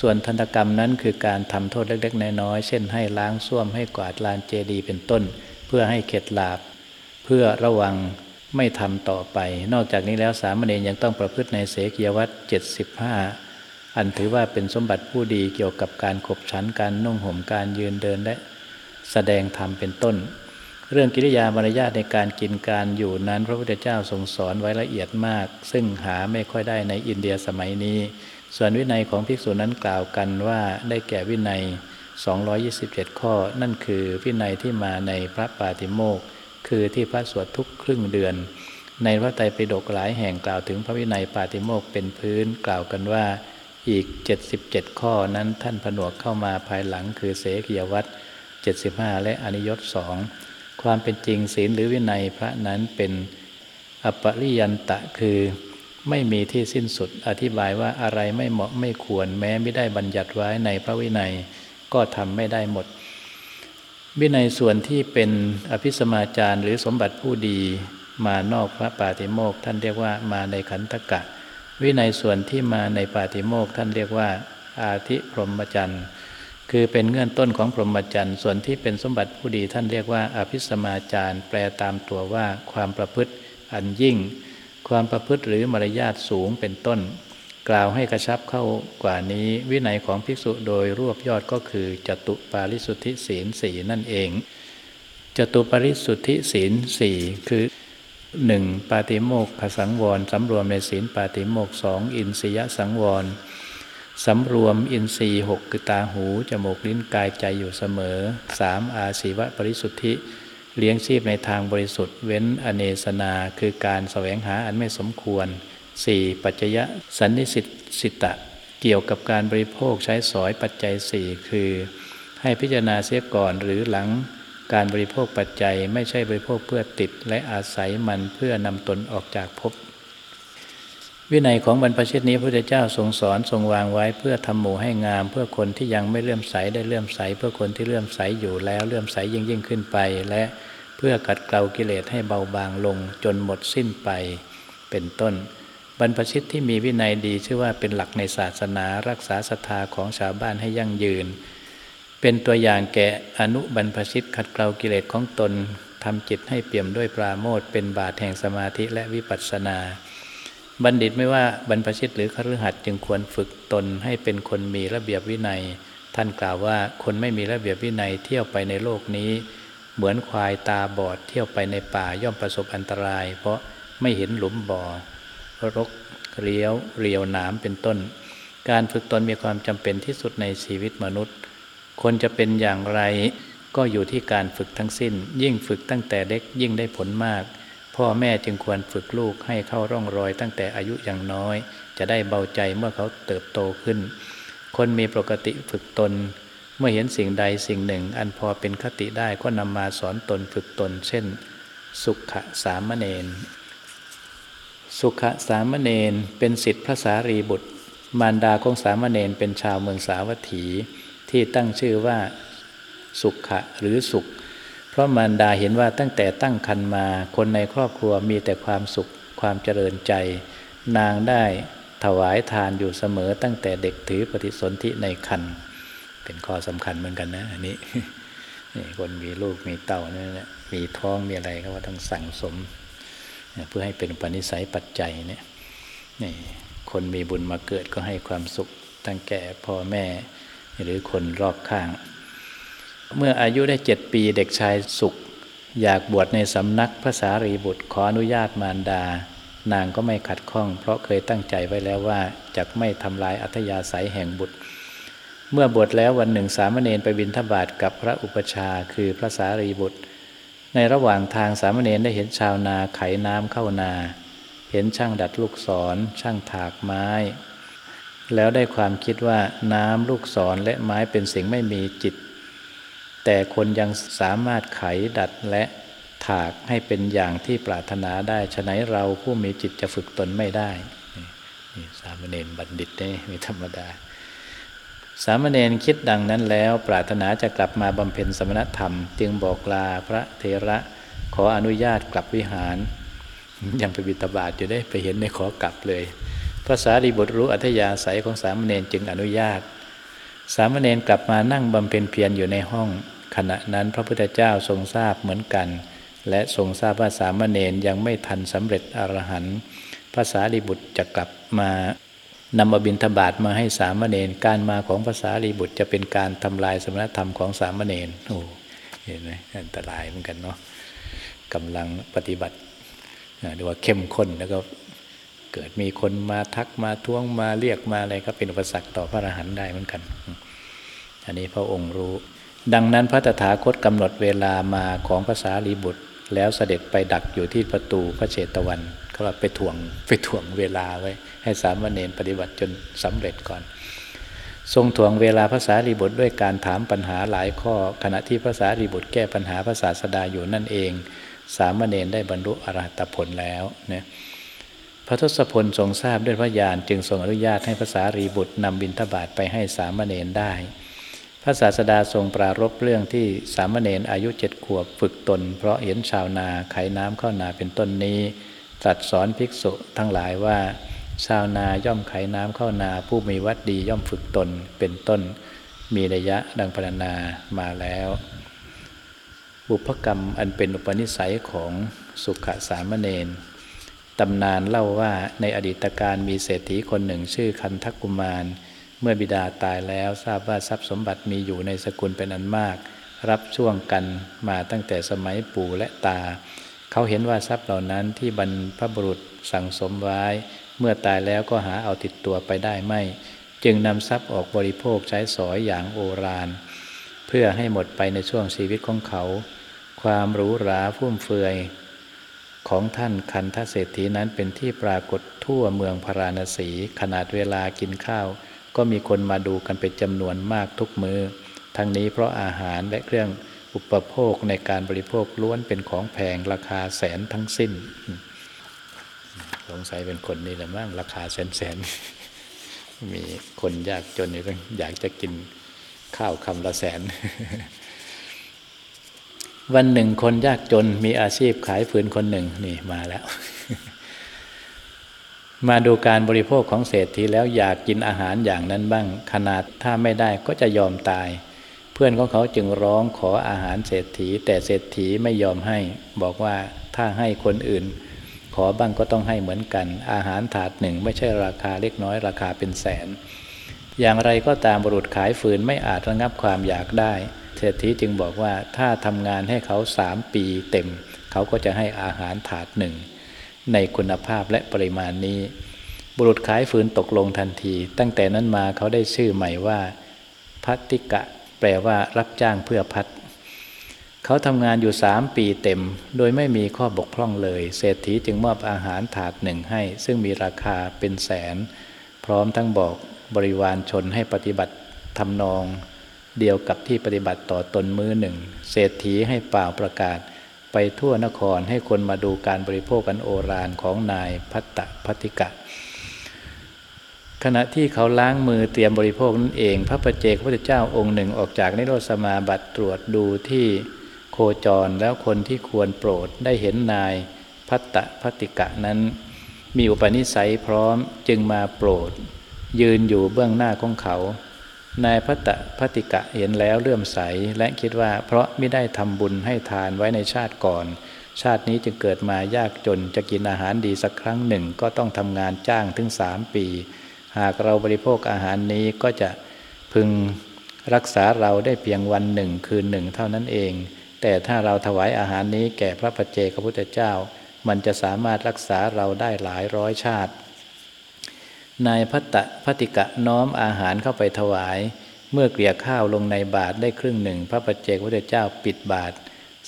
ส่วนทันกรรมนั้นคือการทำโทษเล็กๆ น้อยๆ เช่นให้ล้างส้วมให้กวาดลานเจดีเป็นต้น เพื่อให้เข็ดหลาบ เพื่อระวังไม่ทำต่อไป นอกจากนี้แล้วสามเณรยังต้องประพฤติในเสกียวัตรเจ็ดสิบห้าอันถือว่าเป็นสมบัติผู้ดีเกี่ยวกับการขบฉันการนุ่งห่มการยืนเดินและ แสดงธรรมเป็นต้น เรื่องกิริยามารยาทในการกินการอยู่นั้น พระพุทธเจ้าทรงสอนไว้ละเอียดมาก ซึ่งหาไม่ค่อยได้ในอินเดียสมัยนี้ ส่วนวินัยของภิกษุนั้นกล่าวกันว่าได้แก่วินัย 227 ข้อ นั่นคือวินัยที่มาในพระปาติโมกคือที่พระสวดทุกครึ่งเดือน ในพระไตรปิฎกหลายแห่งกล่าวถึงพระวินัยปาติโมกเป็นพื้นกล่าวกันว่าอีก 77 ข้อนั้นท่านผนวกเข้ามาภายหลังคือเสกียวัตร 75 และอนิยตสองความเป็นจริงศีลหรือวินัยพระนั้นเป็นอปริยันตะคือไม่มีที่สิ้นสุดอธิบายว่าอะไรไม่เหมาะไม่ควรแม้ไม่ได้บัญญัติไว้ในพระวินัยก็ทำไม่ได้หมด วินัยส่วนที่เป็นอภิสมาจารหรือสมบัติผู้ดีมานอกพระปาติโมกท่านเรียกว่ามาในขันตกะ วินัยส่วนที่มาในปาติโมกท่านเรียกว่า อาธิพรหมจรรย์ คือเป็นเงื่อนต้นของพรหมจรรย์ ส่วนที่เป็นสมบัติผู้ดีท่านเรียกว่า อภิสมาจาร์แปลตามตัวว่าความประพฤติอันยิ่ง ความประพฤติหรือมารยาทสูงเป็นต้น กล่าวให้กระชับเข้ากว่านี้ วินัยของภิกษุโดยรวบยอดก็คือจตุปาริสุทธิศีลสีนั่นเองจตุปาริสุทธิศีลสี่คือหนึ่งปาติโมกขสังวรสำรวมในศีลปาติโมกสองอินทรียสังวร สำรวมอินทรีย์หกคือตาหู จมูกลิ้นกายใจอยู่เสมอสามอาศีวะปริสุทธิเลี้ยงชีพในทางบริสุทธิ์ เว้นอเนสนาคือการแสวงหาอันไม่สมควร 4. ปัจจยสันนิสิตสิตะ เกี่ยวกับการบริโภคใช้สอยปัจจัยสี่คือ ให้พิจารณาเสียก่อนหรือหลังการบริโภคปัจจัยไม่ใช่บริโภคเพื่อติดและอาศัยมันเพื่อนำตนออกจากภพ วินัยของบรรพชิตนี้พระพุทธเจ้าทรงสอนทรงวางไว้ เพื่อทำหมู่ให้งาม เพื่อคนที่ยังไม่เลื่อมใสได้เลื่อมใส เพื่อคนที่เลื่อมใสอยู่แล้วเลื่อมใสยิ่งยิ่งขึ้นไป และเพื่อกัดเกลากิเลสให้เบาบางลงจนหมดสิ้นไปเป็นต้น บรรพชิตที่มีวินัยดีชื่อว่าเป็นหลักในศาสนารักษาศรัทธาของชาวบ้านให้ยั่งยืน เป็นตัวอย่างแก่อนุบรรพชิตขัดเกลากิเลสของตนทำจิตให้เปี่ยมด้วยปราโมทเป็นบาตแห่งสมาธิและวิปัสสนา บัณฑิตไม่ว่าบรรพชิตหรือคฤหัสถ์จึงควรฝึกตนให้เป็นคนมีระเบียบวินัย ท่านกล่าวว่าคนไม่มีระเบียบวินัยเที่ยวไปในโลกนี้ เหมือนควายตาบอดเที่ยวไปในป่าย่อมประสบอันตราย เพราะไม่เห็นหลุมบ่อรกเรียวเรียวหนามเป็นต้น การฝึกตนมีความจำเป็นที่สุดในชีวิตมนุษย์ คนจะเป็นอย่างไรก็อยู่ที่การฝึกทั้งสิ้น ยิ่งฝึกตั้งแต่เด็กยิ่งได้ผลมาก พ่อแม่จึงควรฝึกลูกให้เข้าร่องรอยตั้งแต่อายุอย่างน้อย จะได้เบาใจเมื่อเขาเติบโตขึ้น คนมีปกติฝึกตน เมื่อเห็นสิ่งใดสิ่งหนึ่ง อันพอเป็นคติได้ก็นำมาสอนตนฝึกตน เช่น สุขสามเณรสุขสามเณรเป็นสิทธิพระสารีบุตร มารดาของสามเณรเป็นชาวเมืองสาวัตถี ที่ตั้งชื่อว่า สุขะหรือสุข พราะมารดาเห็นว่าตั้งแต่ตั้งครรภ์มาคนในครอบครัวมีแต่ความสุขความเจริญใจ นางได้ถวายทานอยู่เสมอตั้งแต่เด็กถือปฏิสนธิในครรภ์เป็นข้อสำคัญเหมือนกันนะอันนี้นี่คนมีลูกมีเต่านี่แหละมีท้องมีอะไรก็ว่าต้องสั่งสม เพื่อให้เป็นปณิสัยปัจจัยเนี่ยนี่คนมีบุญมาเกิดก็ให้ความสุขตั้งแก่พ่อแม่ หรือคนรอบข้าง เมื่ออายุได้เจ็ดปีเด็กชายสุข อยากบวชในสำนักพระสารีบุตรขออนุญาตมารดา นางก็ไม่ขัดข้อง เพราะเคยตั้งใจไว้แล้วว่าจะไม่ทำลายอัธยาศัยแห่งบุตร เมื่อบวชแล้ววันหนึ่งสามเณรไปบินทบาทกับพระอุปชาคือพระสารีบุตร ในระหว่างทางสามเณรได้เห็นชาวนาไขน้ำเข้านา เห็นช่างดัดลูกศร ช่างถากไม้แล้วได้ความคิดว่าน้ำลูกศรและไม้เป็นสิ่งไม่มีจิต แต่คนยังสามารถไขดัดและถากให้เป็นอย่างที่ปรารถนาได้ฉะนั้นเราผู้มีจิตจะฝึกตนไม่ได้นี่สามเณรบัณฑิตนี่มีธรรมดา สามเณรคิดดังนั้นแล้ว ปรารถนาจะกลับมาบำเพ็ญสมณธรรม จึงบอกลาพระเทระขออนุญาตกลับวิหาร ยังไปบิตบาทอยู่ได้ไปเห็นในขอกลับเลยภาษาดีบทรู้อัธยาศัยของสามเณรจึงอนุญาต สามเณรกลับมานั่งบำเพ็ญเพียรอยู่ในห้อง ขณะนั้นพระพุทธเจ้าทรงทราบเหมือนกัน และทรงทราบว่าสามเณรยังไม่ทันสำเร็จอรหันต์ภาษาลิบุตรจะกลับมานำอบินทบาทมาให้สามเณรการมาของภาษาลีบุตรจะเป็นการทำลายสมณธรรมของสามเณรโอ้เห็นไหมอันตรายเหมือนกันเนาะกำลังปฏิบัติเรียกว่าเข้มข้นแล้วก็เกิดมีคนมาทักมาท้วงมาเรียกมาอะไรก็เป็นอุปสรรคต่อพระอรหันต์ได้เหมือนกัน อันนี้พระองค์รู้ ดังนั้นพระตถาคตกำหนดเวลามาของภาษาลีบุตร แล้วเสด็จไปดักอยู่ที่ประตูพระเชตวันเขาไปถ่วงไปถ่วงเวลาไว้ ให้สามเณรปฏิบัติจนสำเร็จก่อน ทรงถ่วงเวลาภาษาลีบุตรด้วยการถามปัญหาหลายข้อ ขณะที่ภาษาลีบุตรแก้ปัญหาภาษาสดาอยู่นั่นเอง สามเณรได้บรรลุอรหัตผลแล้วเนี่ยพระทศพลทรงทราบด้วยพระญาณจึงทรงอนุญาตให้ภาษารีบุตรนำบิณฑบาตไปให้สามเณรได้ ระศาสดาทรงปรารบเรื่องที่สามเณรอายุเจ็ดขวบฝึกตน เพราะเห็นชาวนาไขน้ำเข้านาเป็นต้นนี้ตรัสสอนภิกษุทั้งหลายว่า ชาวนาย่อมไขน้ำเข้านาผู้มีวัดดีย่อมฝึกตนเป็นต้น มีระยะดังพรรณนามาแล้ว บุพกรรมอันเป็นอุปนิสัยของสุขสามเณรตำนานเล่าว่าในอดีตการมีเศรษฐีคนหนึ่งชื่อคันทกุมาร เมื่อบิดาตายแล้วทราบว่าทรัพย์สมบัติมีอยู่ในสกุลเป็นอันมาก รับช่วงกันมาตั้งแต่สมัยปู่และตา เขาเห็นว่าทรัพย์เหล่านั้นที่บรรพบุรุษสั่งสมไว้ เมื่อตายแล้วก็หาเอาติดตัวไปได้ไม่ จึงนำทรัพย์ออกบริโภคใช้สอยอย่างโอรานเพื่อให้หมดไปในช่วงชีวิตของเขา ความรู้ราฟุ่มเฟือย ของท่านคันทเศรษฐีนั้นเป็นที่ปรากฏทั่วเมืองพาราณสีขนาดเวลากินข้าว ก็มีคนมาดูกันเป็นจำนวนมากทุกมือทั้งนี้เพราะอาหารและเครื่องอุปโภคในการบริโภคล้วนเป็นของแพงราคาแสนทั้งสิ้น สงสัยเป็นคนนี่แหละมั้งราคาแสนแสน มีคนยากจนอยู่อยากจะกินข้าวคำละแสน วันหนึ่งคนยากจนมีอาชีพขายฟืนคนหนึ่งนี่มาแล้ว มาดูการบริโภคของเศรษฐีแล้วอยากกินอาหารอย่างนั้นบ้าง ขนาดถ้าไม่ได้ก็จะยอมตาย เพื่อนของเขาจึงร้องขออาหารเศรษฐี แต่เศรษฐีไม่ยอมให้ บอกว่าถ้าให้คนอื่น ขอบ้างก็ต้องให้เหมือนกัน อาหารถาดหนึ่งไม่ใช่ราคาเล็กน้อยราคาเป็นแสน อย่างไรก็ตามบุรุษขายฟืนไม่อาจระงับความอยากได้ เศรษฐีจึงบอกว่าถ้าทำงานให้เขาสามปีเต็ม เขาก็จะให้อาหารถาดหนึ่ง ในคุณภาพและปริมาณนี้ บุรุษขายฟืนตกลงทันที ตั้งแต่นั้นมาเขาได้ชื่อใหม่ว่าพัตติกะ แปลว่ารับจ้างเพื่อพัดเขาทำงานอยู่สามปีเต็ม โดยไม่มีข้อบกพร่องเลย เศรษฐีจึงมอบอาหารถาดหนึ่งให้ ซึ่งมีราคาเป็นแสน พร้อมทั้งบอกบริวารชนให้ปฏิบัติทำนอง เดียวกับที่ปฏิบัติต่อตนมือหนึ่ง เศรษฐีให้เปล่าประกาศ ไปทั่วนครให้คนมาดูการบริโภคกันโอรานของนายพัตตพัติกะ ขณะที่เขาล้างมือเตรียมบริโภคนั่นเอง พระประเจกพระพุทธเจ้าองค์หนึ่งออกจากนิโรธสมาบัติตรวจดูที่โคจรแล้วคนที่ควรโปรดได้เห็นนายพัตตพัติกะนั้น มีอุปนิสัยพร้อมจึงมาโปรด ยืนอยู่เบื้องหน้าของเขา นายพัตตพัติกะเห็นแล้วเลื่อมใสและคิดว่าเพราะไม่ได้ทำบุญให้ทานไว้ในชาติก่อน ชาตินี้จึงเกิดมายากจนจะกินอาหารดีสักครั้งหนึ่งก็ต้องทำงานจ้างถึงสามปี หากเราบริโภคอาหารนี้ก็จะพึงรักษาเราได้เพียงวันหนึ่งคืนหนึ่งเท่านั้นเอง แต่ถ้าเราถวายอาหารนี้แก่พระปัจเจกพุทธเจ้า มันจะสามารถรักษาเราได้หลายร้อยชาติ นายพัตตพัติกะน้อมอาหารเข้าไปถวาย เมื่อเกลี่ยข้าวลงในบาทได้ครึ่งหนึ่ง พระปัจเจกพุทธเจ้าปิดบาท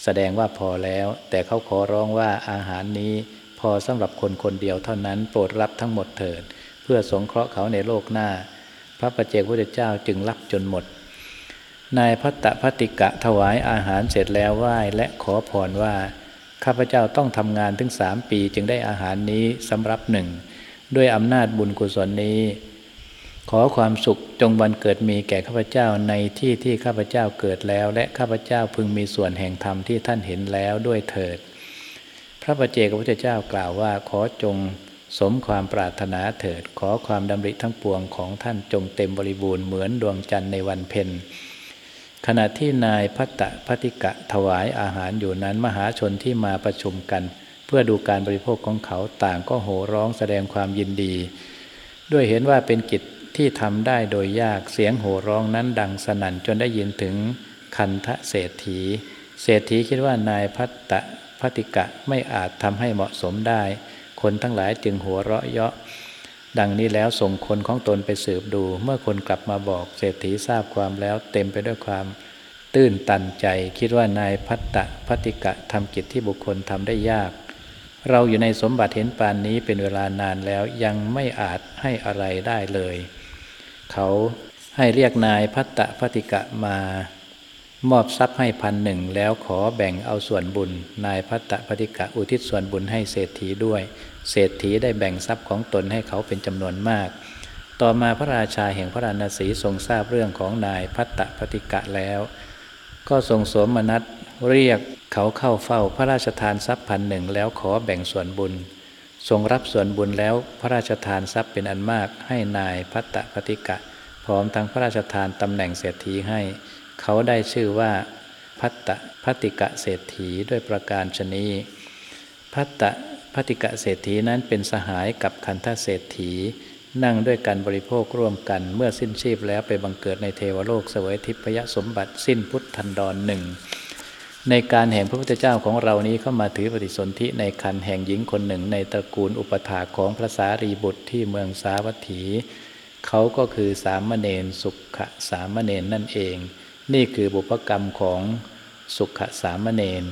แสดงว่าพอแล้ว แต่เขาขอร้องว่าอาหารนี้พอสำหรับคนคนเดียวเท่านั้นโปรดรับทั้งหมดเถิด เพื่อสงเคราะห์เขาในโลกหน้า พระปัจเจกพุทธเจ้าจึงรับจนหมด นายพัตตพัติกะถวายอาหารเสร็จแล้วไหว้และขอพรว่าข้าพเจ้าต้องทำงานถึงสามปีจึงได้อาหารนี้สำรับหนึ่ง ด้วยอำนาจบุญกุศลนี้ ขอความสุขจงบันเกิดมีแก่ข้าพเจ้าในที่ที่ข้าพเจ้าเกิดแล้ว และข้าพเจ้าพึงมีส่วนแห่งธรรมที่ท่านเห็นแล้วด้วยเถิด พระประเจกพุทธเจ้ากล่าวว่าขอจงสมความปรารถนาเถิด ขอความดำริทั้งปวงของท่านจงเต็มบริบูรณ์เหมือนดวงจันทร์ในวันเพ็ญขณะที่นายพัตตพัติกะถวายอาหารอยู่นั้นมหาชนที่มาประชุมกัน เพื่อดูการบริโภคของเขาต่างก็โห่ร้องแสดงความยินดี ด้วยเห็นว่าเป็นกิจที่ทำได้โดยยากเสียงโห่ร้องนั้นดังสนั่นจนได้ยินถึงคันทะเศรษฐี เศรษฐีคิดว่านายพัตตพัติกะไม่อาจทำให้เหมาะสมได้ คนทั้งหลายจึงหัวเราะเยาะ ดังนี้แล้วส่งคนของตนไปสืบดู เมื่อคนกลับมาบอกเศรษฐีทราบความแล้วเต็มไปด้วยความตื้นตันใจ คิดว่านายพัตตพัติกะทำกิจที่บุคคลทำได้ยาก เราอยู่ในสมบัติเห็นปานนี้เป็นเวลานานแล้วยังไม่อาจให้อะไรได้เลย เขาให้เรียกนายพัตตะพัติกะมามอบทรัพย์ให้พันหนึ่งแล้วขอแบ่งเอาส่วนบุญ นายพัตตะพัติกะอุทิศส่วนบุญให้เศรษฐีด้วย เศรษฐีได้แบ่งทรัพย์ของตนให้เขาเป็นจำนวนมาก ต่อมาพระราชาแห่งพระราณสีทรงทราบเรื่องของนายพัตตะพัติกะแล้ว ก็ทรงสวมมนัต เรียกเขาเข้าเฝ้าพระราชทานทรัพย์พันหนึ่งแล้วขอแบ่งส่วนบุญ ทรงรับส่วนบุญแล้วพระราชทานทรัพย์เป็นอันมากให้นายพัตตพัติกะ พร้อมทั้งพระราชทานตำแหน่งเศรษฐีให้ เขาได้ชื่อว่าพัตตพัติกะเศรษฐีด้วยประการชนีพัตตพัติกะเศรษฐีนั้นเป็นสหายกับคันธเศรษฐี นั่งด้วยกันบริโภคร่วมกันเมื่อสิ้นชีพแล้วไปบังเกิดในเทวโลกเสวยทิพยสมบัติสิ้นพุทธันดรหนึ่ง ในการแห่งพระพุทธเจ้าของเรานี้เข้ามาถือปฏิสนธิในคันแห่งหญิงคนหนึ่งในตระกูลอุปถาของพระสารีบุตรที่เมืองสาวัตถี เขาก็คือสามเณรสุขสามเณรนั่นเอง นี่คือบุพกรรมของสุขสามเณร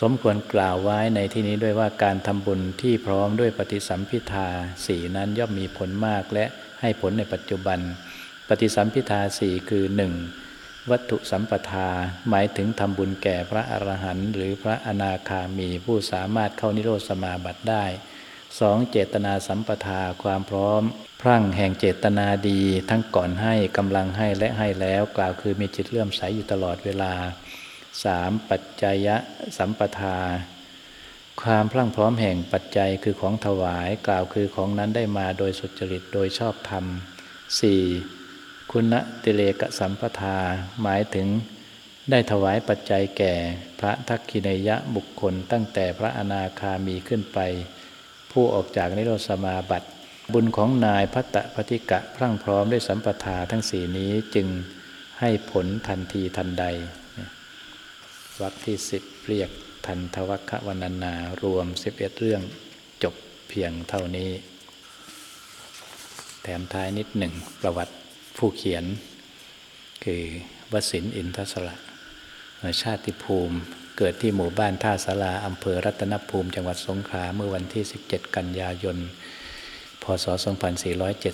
สมควรกล่าวไว้ในที่นี้ด้วยว่าการทำบุญที่พร้อมด้วยปฏิสัมพิทาสีนั้นย่อมมีผลมากและให้ผลในปัจจุบัน ปฏิสัมพิทาสี่คือหนึ่ง วัตถุสัมปทา หมายถึงทำบุญแก่พระอรหันต์หรือพระอนาคามีผู้สามารถเข้านิโรธสมาบัติได้สองเจตนาสัมปทาความพร้อม พรั่งแห่งเจตนาดีทั้งก่อนให้กำลังให้และให้แล้วกล่าวคือมีจิตเลื่อมใสอยู่ตลอดเวลาสามปัจจัยสัมปทา ความพรั่งพร้อมแห่งปัจจัยคือของถวายกล่าวคือของนั้นได้มาโดยสุจริตโดยชอบธรรมสี่ คุณติเลกสัมปทา หมายถึงได้ถวายปัจจัยแก่พระทักขินยะบุคคลตั้งแต่พระอนาคามีขึ้นไป ผู้ออกจากนิโรธสมาบัติ บุญของนายพัตตปฏิกะพรั่งพร้อมด้วยสัมปทาทั้งสี่นี้จึงให้ผลทันทีทันใดวรรคที่สิบเรียกทันทวัควันนารวมสิบเอ็ดเรื่องจบเพียงเท่านี้ แถมท้ายนิดหนึ่งประวัติ ผู้เขียน คือวสินอินทศระชาติภูมิเกิดที่หมู่บ้านท่าสาราอำเภอรัตนภูมิ จังหวัดสงขลาเมื่อวันที่ 17 กันยายน พศ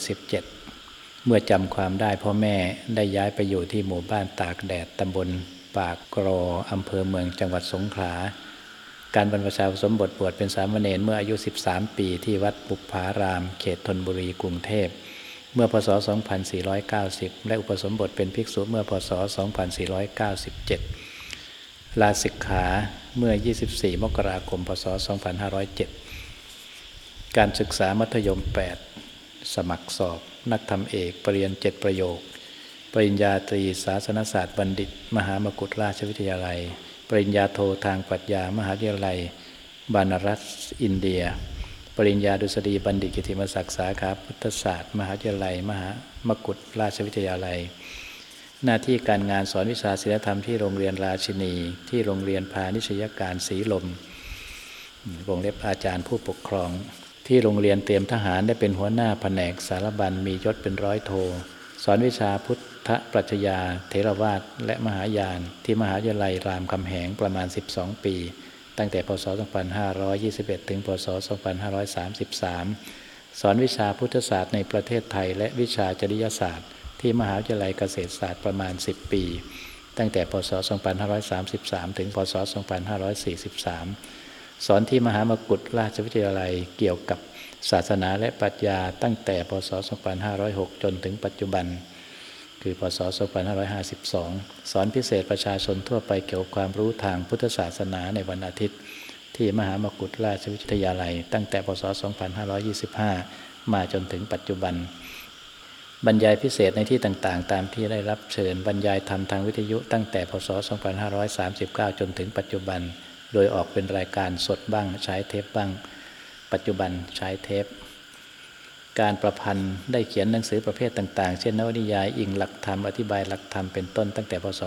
2477 เมื่อจำความได้พ่อแม่ได้ย้ายไปอยู่ที่หมู่บ้านตากแดดตำบลปากกรออำเภอเมืองจังหวัดสงขลาการบรรพชาสมบทบวชเป็นสามเณรเมื่ออายุ 13 ปีที่วัดปุพาราม เขตธนบุรีกรุงเทพ เมื่อพศ 2490 และอุปสมบทเป็นภิกษุเมื่อพศ 2497 ลาสิกขาเมื่อ 24 มกราคม พศ 2507 การศึกษามัธยม 8 สมัครสอบ นักธรรมเอกปรริญญา7ประโยค ปริญญาตรีศาสนศาสตร์บัณฑิต มหามกุฏราชวิทยาลัย ปริญญาโททางปรัชญามหาวิทยาลัย บานารัสอินเดีย ปริญญาดุษฎีบัณฑิตกิติมศักดิ์สาขาพุทธศาสตร์ มหาวิทยาลัย มหามกุฏราชวิทยาลัย หน้าที่การงานสอนวิชาศิลธรรมที่โรงเรียนราชินี ที่โรงเรียนพาณิชยการสีลมวงเล็บอาจารย์ผู้ปกครอง ที่โรงเรียนเตรียมทหารได้เป็นหัวหน้าแผนกสารบัญมียศเป็นร้อยโท สอนวิชาพุทธปรัชญา เทรวาสและมหายาน ที่มหาวิทยาลัยรามคำแหงประมาณ 12 ปี ตั้งแต่พศ 2521 ถึง พศ 2533 สอนวิชาพุทธศาสตร์ในประเทศไทย และวิชาจริยศาสตร์ ที่มหาวิทยาลัยเกษตรศาสตร์ประมาณ 10 ปี ตั้งแต่ พศ 2533 ถึง พศ 2543 สอนที่มหามกุฏราชวิทยาลัยเกี่ยวกับศาสนาและปรัชญาตั้งแต่ พศ 2506 จนถึงปัจจุบัน คือพศ 2552 สอนพิเศษประชาชนทั่วไปเกี่ยวกับความรู้ทางพุทธศาสนาในวันอาทิตย์ ที่มหามกุฏราชวิทยาลัย ตั้งแต่พศ 2525 มาจนถึงปัจจุบัน บรรยายพิเศษในที่ต่างๆ ตามที่ได้รับเชิญบรรยายธรรมทางวิทยุตั้งแต่พศ 2539 จนถึงปัจจุบัน โดยออกเป็นรายการสดบ้างใช้เทปบ้าง ปัจจุบันใช้เทป การประพันธ์ได้เขียนหนังสือประเภทต่าง ๆ เช่นนวนิยายอิงหลักธรรมอธิบายหลักธรรมเป็นต้นตั้งแต่พศ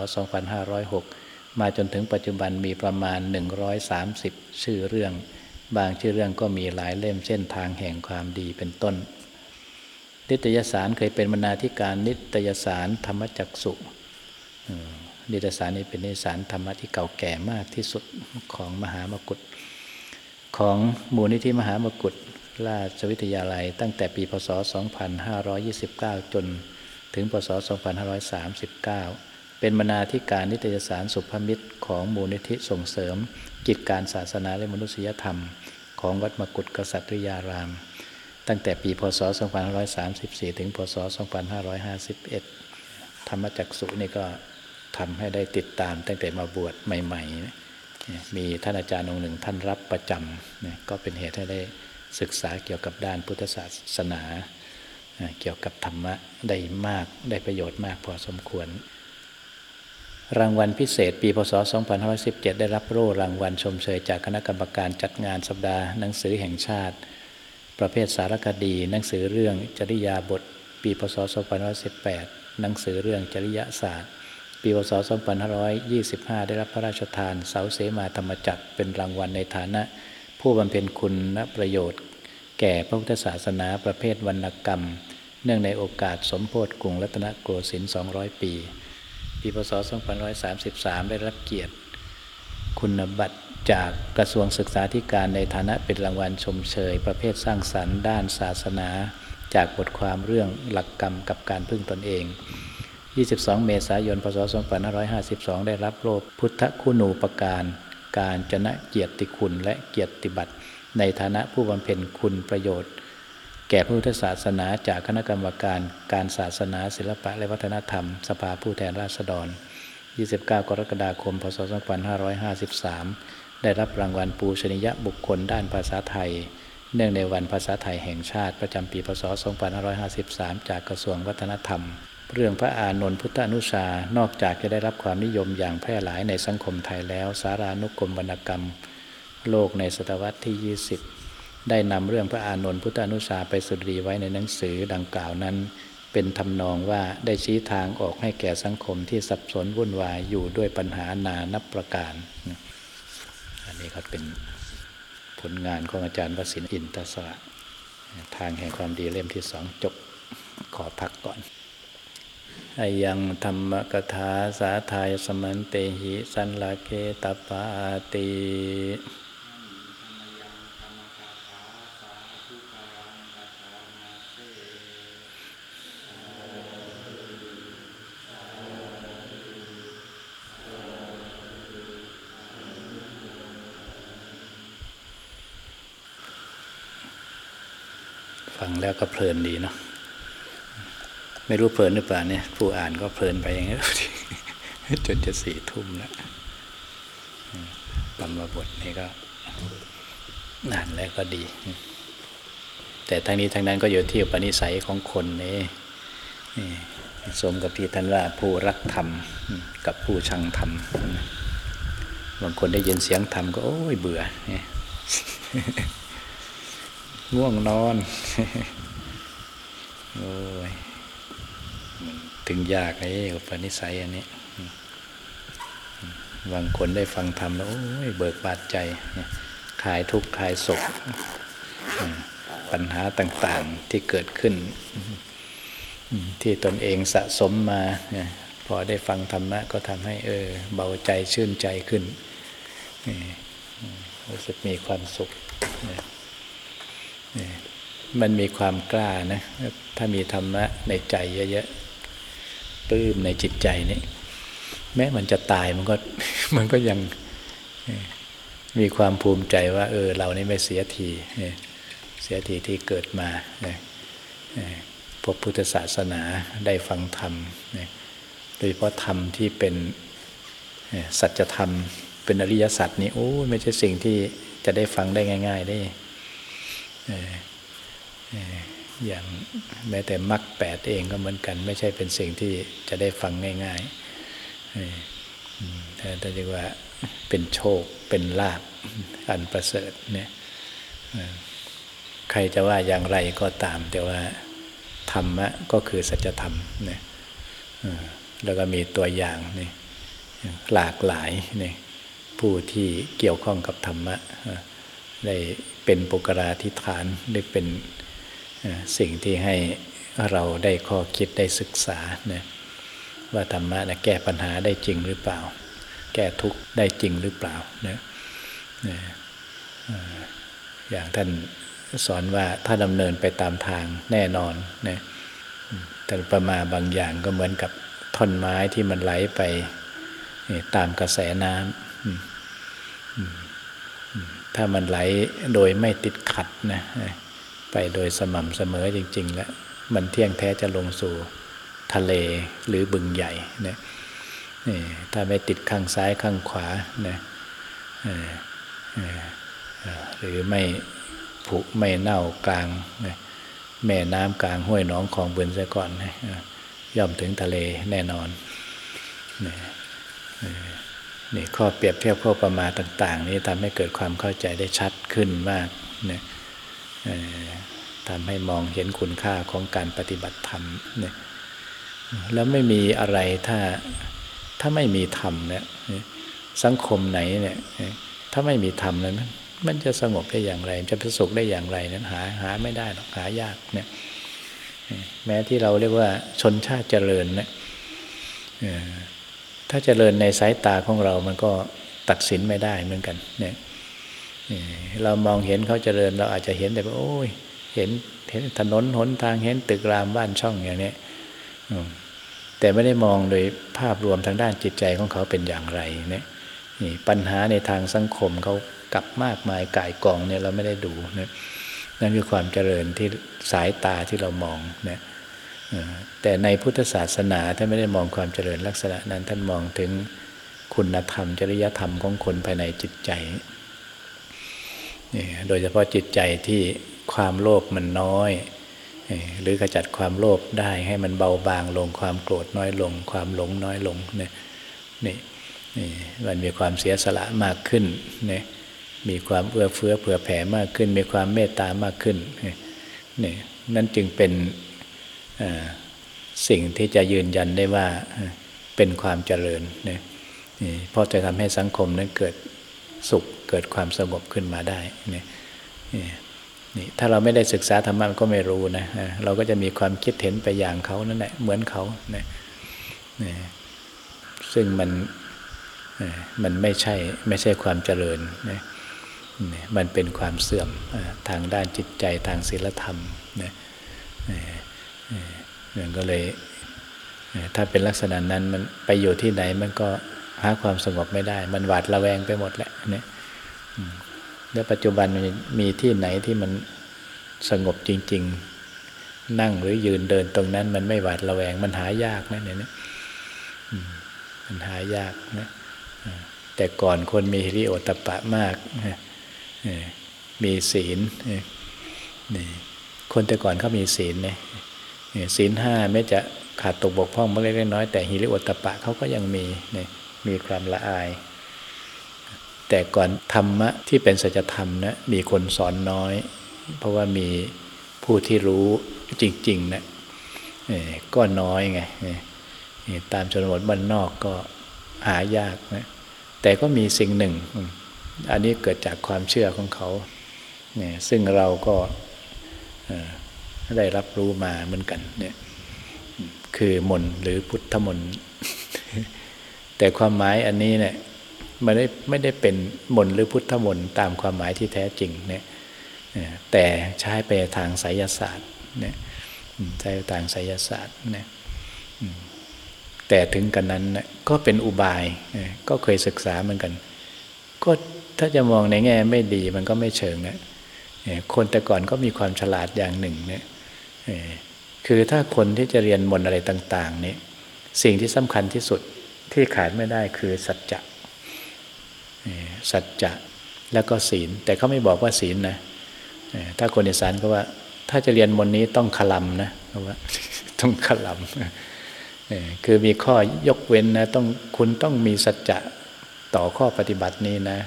2506 มาจนถึงปัจจุบันมีประมาณ 130 ชื่อเรื่อง บางชื่อเรื่องก็มีหลายเล่มเช่นทางแห่งความดีเป็นต้น นิตยสารเคยเป็นบรรณาธิการนิตยสารธรรมจักสุนิตยสารนี้เป็นนิตยสารธรรมะที่เก่าแก่มากที่สุดของมหามกุฏของมูลนิธิมหามกุฏ ราชวิทยาลัย ตั้งแต่ปีพศ 2529 จนถึงพศ 2539 เป็นบรรณาธิการนิตยสารสุภมิตรของมูลนิธิส่งเสริม กิจการศาสนาและมนุษยธรรม ของวัดมกุฏกษัตริยาราม ตั้งแต่ปีพศ 2534 ถึงพศ 2551 ธรรมจักสุนี่ก็ทำให้ได้ติดตามตั้งแต่มาบวชใหม่ ๆ มีท่านอาจารย์องค์หนึ่งท่านรับประจำก็เป็นเหตุให้ได้ ศึกษาเกี่ยวกับด้านพุทธศาสนาเกี่ยวกับธรรมะได้มากได้ประโยชน์มากพอสมควร รางวัลพิเศษปีพศ 2517 ได้รับโล่รางวัลชมเชยจากคณะกรรมการจัดงานสัปดาห์หนังสือแห่งชาติ ประเภทสารคดี หนังสือเรื่องจริยาบท ปีพศ 2518 หนังสือเรื่องจริยศาสตร์ ปีพศ 2525 ได้รับพระราชทานเสาเสมาธรรมจักรเป็นรางวัลในฐานะ ผู้บำเพ็ญคุณประโยชน์ แก่พระพุทธศาสนาประเภทวรรณกรรม เนื่องในโอกาสสมโพธิกรุงรัตนโกสินทร์200 ปี ปีพศ 2533 ได้รับเกียรติคุณบัตรจากกระทรวงศึกษาธิการในฐานะเป็นรางวัลชมเชย ประเภทสร้างสรรค์ด้านศาสนา จากบทความเรื่องหลักกรรมกับการพึ่งตนเอง 22 เมษายน พศ 2552 ได้รับโลกพุทธคุณูปการ การจนะเกียรติคุณและเกียรติบัตร ในฐานะผู้บำเพ็ญคุณประโยชน์ แก่พุทธศาสนาจากคณะกรรมการการศาสนา ศิลปะและวัฒนธรรม สภาผู้แทนราษฎร 29 กรกฎาคม พศ 2553 ได้รับรางวัลปูชนียบุคคลด้านภาษาไทย เนื่องในวันภาษาไทยแห่งชาติประจำปี พศ 2553 จากกระทรวงวัฒนธรรม เรื่องพระอานนท์พุทธานุชานอกจากจะได้รับความนิยมอย่างแพร่หลายในสังคมไทยแล้ว สารานุกรมวรรณกรรม โลกในศตวรรษที่ 20 ได้นำเรื่องพระอานนท์พุทธานุชาไปสุดีไว้ในหนังสือดังกล่าวนั้น เป็นทำนองว่าได้ชี้ทางออกให้แก่สังคมที่สับสนวุ่นวายอยู่ด้วยปัญหานานับประการ อันนี้ก็เป็นผลงานของอาจารย์วสินอินทศระ ทางแห่งความดีเล่มที่สองจบขอพักก่อน อายังธรรมกถาสาทายสมันเตหิสันลาเกตปาติฟังแล้วก็เพลินดีเนาะ ไม่รู้เพลินหรือเปล่าเนี่ยผู้อ่านก็เพลินไปอย่างนี้จนจะสี่ทุ่มแล้วธรรมบทนี่ก็อ่านแล้วก็ดี แต่ทั้งนี้ทั้งนั้นก็อยู่ที่ปณิสัยของคนนี่สมกับที่ท่านว่าผู้รักธรรมกับผู้ชังธรรมบางคนได้ยินเสียงธรรมก็โอ้ยเบื่อเนี่ยง่วงนอนโอ้ย ถึงยากไอ้อุปนิสัยอันนี้บางคนได้ฟังธรรมแล้วโอ้ยเบิกบาดใจคลายทุกข์คลายสุขปัญหาต่างๆที่เกิดขึ้น ที่ตนเองสะสมมาพอได้ฟังธรรมะก็ทำให้เออเบาใจชื่นใจขึ้นรู้สึกมีความสุข มันมีความกล้านะ ถ้ามีธรรมะในใจเยอะๆ ปลื้มในจิตใจนี่แม้มันจะตายมันก็มันก็ยังมีความภูมิใจว่า เออ เรานี่ไม่เสียทีเสียทีที่เกิดมาพบพุทธศาสนาได้ฟังธรรมโดยเฉพาะธรรมที่เป็นสัจธรรม เป็นอริยสัจนี่โอ้ไม่ใช่สิ่งที่จะได้ฟังได้ง่าย ๆ ได้ อย่างแม้แต่มรรคแปดเองก็เหมือนกัน ไม่ใช่เป็นสิ่งที่จะได้ฟังง่ายๆแต่เรียกว่าเป็นโชคเป็นลาภอันประเสริฐเนี่ยใครจะว่าอย่างไรก็ตาม แต่ว่าธรรมะก็คือสัจธรรมเนี่ยแล้วก็มีตัวอย่างนี่หลากหลายนี่ผู้ที่เกี่ยวข้องกับธรรมะได้เป็นปุกราธิฐานได้เป็น สิ่งที่ให้เราได้ข้อคิดได้ศึกษานะว่าธรรมะนะแก้ปัญหาได้จริงหรือเปล่า แก้ทุกข์ได้จริงหรือเปล่านะอย่างท่านสอนว่าถ้าดำเนินไปตามทางแน่นอนนะแต่ประมาบางอย่างก็เหมือนกับท่อนไม้ที่มันไหลไปตามกระแสน้ำถ้ามันไหลโดยไม่ติดขัดนะ ไปโดยสม่ำเสมอจริง ๆ แล้วมันเที่ยงแท้จะลงสู่ทะเลหรือบึงใหญ่นะนี่ถ้าไม่ติดข้างซ้ายข้างขวานะหรือไม่ผุไม่เน่ากลางนะแม่น้ำกลางห้วยหนองของบึนซะก่อนนะย่อมถึงทะเลแน่นอนนี่นี่ข้อเปรียบเทียบข้อประมาณต่าง ๆ นี้ทำให้เกิดความเข้าใจได้ชัดขึ้นมากนะ ทำให้มองเห็นคุณค่าของการปฏิบัติธรรมเนี่ยแล้วไม่มีอะไรถ้าถ้าไม่มีธรรมเนี่ยสังคมไหนเนี่ยถ้าไม่มีธรรมนั้นมันจะสงบได้อย่างไรจะประสบได้อย่างไรนั้นหาหาไม่ได้หรอกหายากเนี่ยแม้ที่เราเรียกว่าชนชาติเจริญเนี่ยถ้าเจริญในสายตาของเรามันก็ตัดสินไม่ได้เหมือนกันเนี่ย เรามองเห็นเขาเจริญ เราอาจจะเห็นแต่ว่าโอ้ย เห็นเห็นถนนหนทางเห็นตึกรามบ้านช่องอย่างนี้แต่ไม่ได้มองโดยภาพรวมทางด้านจิตใจของเขาเป็นอย่างไรเนี่ยนี่ปัญหาในทางสังคมเขากลับมากมายก่ายกองเนี่ยเราไม่ได้ดูนะนั่นคือความเจริญที่สายตาที่เรามองนะแต่ในพุทธศาสนาท่านไม่ได้มองความเจริญลักษณะนั้นท่านมองถึงคุณธรรม จริยธรรมของคนภายในจิตใจ โดยเฉพาะจิตใจที่ความโลภมันน้อย หรือขจัดความโลภได้ให้มันเบาบางลงความโกรธน้อยลง ความหลงน้อยลงเนี่ยนี่นี่มันมีความเสียสละมากขึ้นเนี่ยมีความเอื้อเฟื้อเผื่อแผ่มากขึ้น มีความเมตตามากขึ้นนี่นั่นจึงเป็นสิ่งที่จะยืนยันได้ว่าเป็นความเจริญเนี่ยเพราะจะทำให้สังคมนั้นเกิด สุขเกิดความสงบขึ้นมาได้นี่นี่ถ้าเราไม่ได้ศึกษาธรรมะก็ไม่รู้นะเราก็จะมีความคิดเห็นไปอย่างเขานั่นแหละเหมือนเขาเนี่ยซึ่งมันมันไม่ใช่ไม่ใช่ความเจริญนะมันเป็นความเสื่อมทางด้านจิตใจทางศีลธรรมนะมันก็เลยถ้าเป็นลักษณะนั้นมันไปอยู่ที่ไหนมันก็ หาความสงบไม่ได้ มันหวาดระแวงไปหมดแหละเนี่ยแล้วปัจจุบันมันมีที่ไหนที่มันสงบจริง ๆ นั่งหรือยืนเดินตรงนั้น มันไม่หวาดระแวง มันหายากนะเนี่ยมันหายากนะแต่ก่อนคนมีฮิริโอตปะมากมีศีลนี่คนแต่ก่อนเขามีศีลเนี่ยศีลห้าไม่จะขาดตกบกพร่องเล็กน้อยแต่ฮิริโอตปะเขาก็ยังมีเนี่ย มีความละอาย แต่ก่อนธรรมะที่เป็นสัจธรรมนะมีคนสอนน้อย เพราะว่ามีผู้ที่รู้จริงๆนะก็น้อยไงตามชนบทบ้านนอกก็หายากนะแต่ก็มีสิ่งหนึ่ง อันนี้เกิดจากความเชื่อของเขาเนี่ยซึ่งเราก็ได้รับรู้มาเหมือนกันเนี่ยคือมนหรือพุทธมนต์ แต่ความหมายอันนี้เนี่ยไมันไม่ไม่ได้เป็นมนหรือพุทธมนตามความหมายที่แท้จริงเนี่ยแต่ใช้ไปทางไสยศาสตร์เนี่ยใช้ไปทางไสยศาสตร์เนี่ยแต่ถึงกันนั้นก็เป็นอุบายก็เคยศึกษาเหมือนกัน ก็ถ้าจะมองในแง่ไม่ดีมันก็ไม่เชิงนะคนแต่ก่อนก็มีความฉลาดอย่างหนึ่งเนี่ยคือถ้าคนที่จะเรียนมนอะไรต่างๆเนี่ยสิ่งที่สำคัญที่สุด ที่ขาดไม่ได้คือสัจจะสัจจะแล้วก็ศีล แต่เขาไม่บอกว่าศีลนะถ้าคนอีสานก็ว่า ถ้าจะเรียนมนนี้ต้องขลำนะเขาว่าต้องขลำคือมีข้อยกเว้นนะต้องคุณต้องมีสัจจะต่อข้อปฏิบัตินี้นะ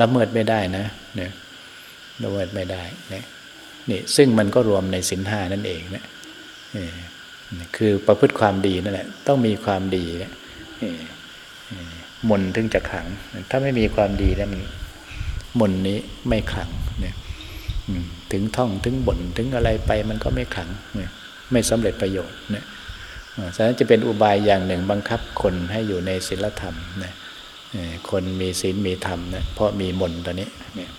ละเมิดไม่ได้นะเนี่ยละเมิดไม่ได้นะนี่ซึ่งมันก็รวมในสินห้านั่นเองนะคือประพฤติความดีนั่นแหละต้องมีความดีนะ มนถึงจะขัง ถ้าไม่มีความดีแล้วมันมนนี้ไม่ขังเนี่ยถึงท่องถึงบ่นถึงอะไรไปมันก็ไม่ขังเนี่ยไม่สำเร็จประโยชน์เนี่ยฉะนั้นจะเป็นอุบายอย่างหนึ่งบังคับคนให้อยู่ในศีลธรรมนะคนมีศีลมีธรรมนะเพราะมีมนตัวนี้เนี่ย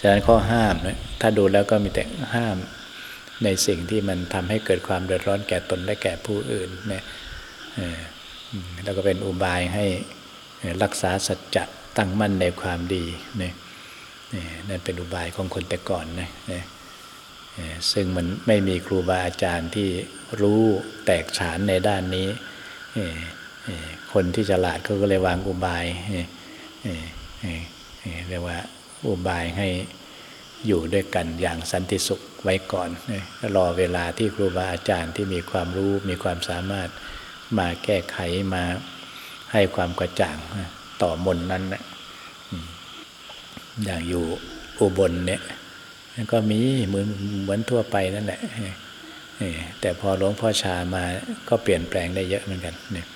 ฉะนั้นข้อห้ามนะถ้าดูแล้วก็มีแต่ห้ามในสิ่งที่มันทำให้เกิดความเดือดร้อนแก่ตนและแก่ผู้อื่นเนี่ย แล้วก็เป็นอุบายให้รักษาสัจจะตั้งมั่นในความดีนี่นั่นเป็นอุบายของคนแต่ก่อนนะซึ่งมันไม่มีครูบาอาจารย์ที่รู้แตกฉานในด้านนี้ คนที่ฉลาดเขาก็เลยวางอุบายเรียกว่าอุบายให้อยู่ด้วยกันอย่างสันติสุขไว้ก่อน รอเวลาที่ครูบาอาจารย์ที่มีความรู้มีความสามารถ มาแก้ไขมาให้ความกระจ่างต่อมนนั้นนะอย่างอยู่อุบลเนี่ยก็มีเหมือนเหมือนทั่วไปนั่นแหละแต่พอหลวงพ่อชามาก็เปลี่ยนแปลงได้เยอะเหมือนกันเนี่ย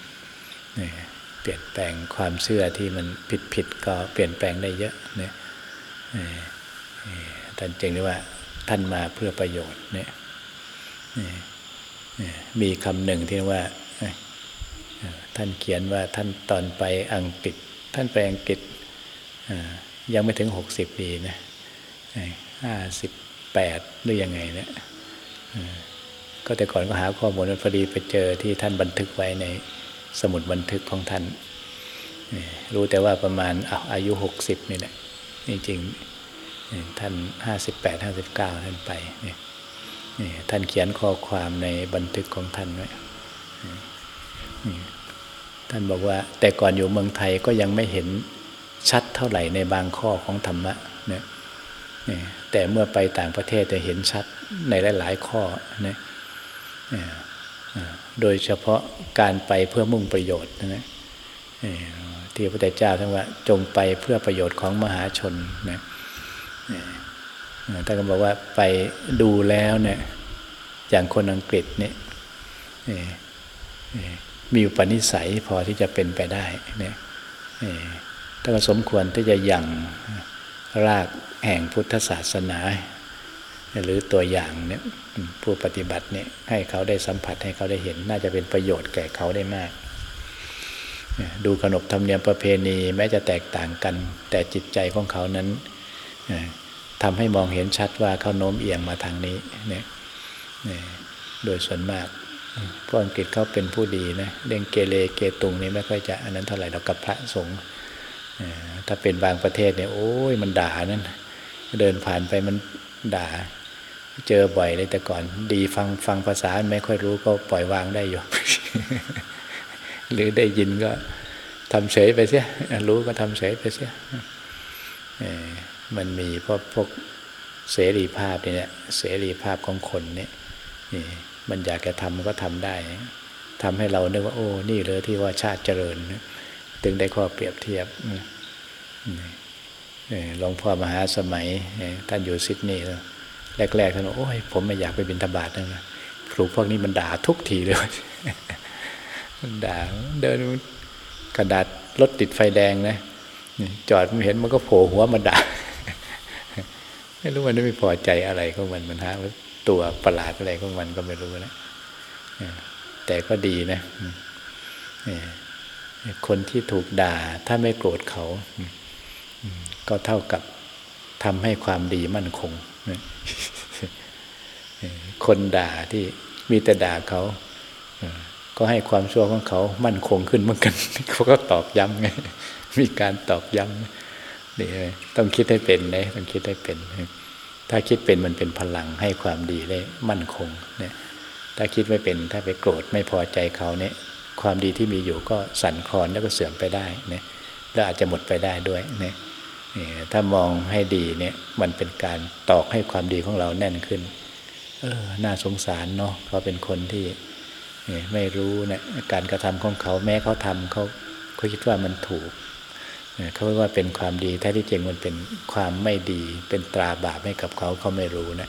เปลี่ยนแปลงความเชื่อที่มันผิดผิดก็เปลี่ยนแปลงได้เยอะเนี่ยท่านจึงเรียกว่าท่านมาเพื่อประโยชน์เนี่ยมีคำหนึ่งที่ว่า ท่านเขียนว่าท่านตอนไปอังกฤษ ท่านไปอังกฤษยังไม่ถึงหกสิบปีนะห้าสิบแปดหรือยังไงเนี่ยก็แต่ก่อนก็หาข้อมูลพอดีไปเจอที่ท่านบันทึกไว้ในสมุดบันทึกของท่าน รู้แต่ว่าประมาณอายุหกสิบนี่แหละจริงๆท่านห้าสิบแปดห้าสิบเก้าท่านไปนี่ท่านเขียนข้อความในบันทึกของท่านไว้ ท่านบอกว่า แต่ก่อนอยู่เมืองไทยก็ยังไม่เห็นชัดเท่าไหร่ในบางข้อของธรรมะเนี่ยแต่เมื่อไปต่างประเทศจะเห็นชัดในหลาย ๆ ข้อนะโดยเฉพาะการไปเพื่อมุ่งประโยชน์นะที่พระพุทธเจ้าท่านว่าจงไปเพื่อประโยชน์ของมหาชนนะท่านก็บอกว่าไปดูแล้วเนี่ยอย่างคนอังกฤษเนี่ย มีอุปนิสัยพอที่จะเป็นไปได้เนี่ยถ้าสมควรที่จะยังรากแห่งพุทธศาสนา หรือตัวอย่างเนี่ยผู้ปฏิบัติเนี่ยให้เขาได้สัมผัสให้เขาได้เห็น น่าจะเป็นประโยชน์แก่เขาได้มาก ดูขนบธรรมเนียมประเพณีแม้จะแตกต่างกัน แต่จิตใจของเขานั้นทำให้มองเห็นชัดว่าเขาโน้มเอียงมาทางนี้เนี่ยโดยส่วนมาก พวกอังกฤษเขาเป็นผู้ดีนะเรื่องเกเรเกตุงนี่ไม่ค่อยจะอันนั้นเท่าไหร่เรากับพระสงฆ์ถ้าเป็นบางประเทศเนี่ยโอ้ยมันด่านั่นเดินผ่านไปมันด่า เจอบ่อยเลยแต่ก่อนดีฟังฟังภาษาไม่ค่อยรู้ก็ปล่อยวางได้อยู่ หรือได้ยินก็ทำเฉยไปเสียรู้ก็ทำเฉยไปเสียมันมีเพราะพวกเสรีภาพเนี่ยเสรีภาพของคนเนี่ยนี่ มันอยากจะทำมันก็ทำได้ทำให้เราเนึกว่า โอ้ นี่เลยที่ว่าชาติเจริญถึงได้ข้อเปรียบเทียบหลวงพ่อมหาสมัย ท่านอยู่ซิดนีย์แรกๆท่านบอกโอ้ยผมไม่อยากไปบินธบาตนะครูพวกนี้มันด่าทุกทีเลยมันด่าเดินกระดาษรถติดไฟแดงนะจอดไม่เห็นมันก็โผล่หัวมาด่าไม่รู้มันไม่พอใจอะไรของมันมันหา ตัวประหลาดอะไรของมันก็ไม่รู้นะแต่ก็ดีนะคนที่ถูกด่าถ้าไม่โกรธเขา ก็เท่ากับทำให้ความดีมั่นคง คนด่าที่มีแต่ด่าเขาก็ให้ความชั่วของเขามั่นคงขึ้นเหมือนกัน เขาก็ตอกย้ำไง มีการตอกย้ำนี่ต้องคิดให้เป็นนะต้องคิดให้เป็น ถ้าคิดเป็นมันเป็นพลังให้ความดีได้มั่นคงเนี่ยถ้าคิดไม่เป็นถ้าไปโกรธไม่พอใจเขาเนี่ยความดีที่มีอยู่ก็สั่นคลอนแล้วก็เสื่อมไปได้เนี่ยแล้วอาจจะหมดไปได้ด้วยเนี่ยถ้ามองให้ดีเนี่ยมันเป็นการตอกให้ความดีของเราแน่นขึ้น เออน่าสงสารเนาะเขาเป็นคนที่ไม่รู้เนี่ยการกระทำของเขาแม้เขาทำเขาเขาคิดว่ามันถูก เขาว่าเป็นความดีแท้ที่จริงมันเป็นความไม่ดี เป็นตราบาปให้กับเขาเขาไม่รู้นะ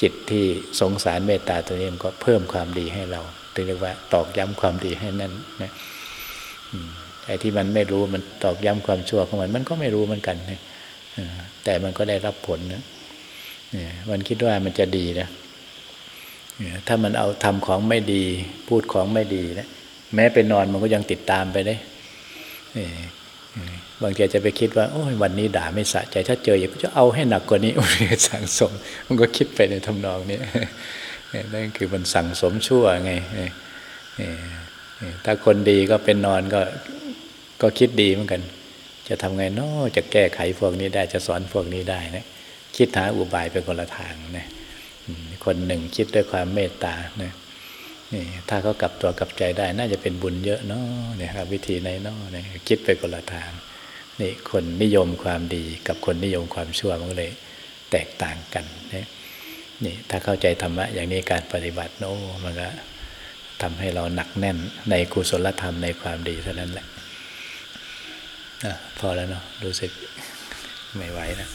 จิตที่สงสารเมตตาตัวนี้มันก็เพิ่มความดีให้เราเรียกว่าตอกย้ำความดีให้นั่นนะไอ้ที่มันไม่รู้มันตอกย้ำความชั่วของมันมันก็ไม่รู้เหมือนกันนะแต่มันก็ได้รับผลนะมันคิดว่ามันจะดีนะถ้ามันเอาทำของไม่ดี พูดของไม่ดีนะแม้ไปนอนมันก็ยังติดตามไปได้ บางทีจะไปคิดว่าโอ้ยวันนี้ด่าไม่สะใจถ้าเจออีกจะเอาให้หนักกว่านี้สั่งสม มันก็คิดไปในทำนองนี้นั่นคือมันสั่งสมชั่วไงถ้าคนดีก็เป็นนอนก็ก็คิดดีเหมือนกัน จะทำไงนาะจะแก้ไขพวกนี้ได้จะสอนพวกนี้ได้นะคิดหาอุบายเป็นคนละทางนะคนหนึ่งคิดด้วยความเมตตานะนี่ถ้าเขากลับตัวกลับใจได้ น่าจะเป็นบุญเยอะเนาะเนี่ยครับวิธีไหนเนาะเนี่ยคิดไปคนละทาง นี่คนนิยมความดีกับคนนิยมความชั่วมันเลยแตกต่างกันนี่นี่ถ้าเข้าใจธรรมะอย่างนี้การปฏิบัติโน้มันก็ทำให้เราหนักแน่นในกุศลธรรมในความดีเท่านั้นแหละพอแล้วเนาะรู้สึกไม่ไหวแล้ว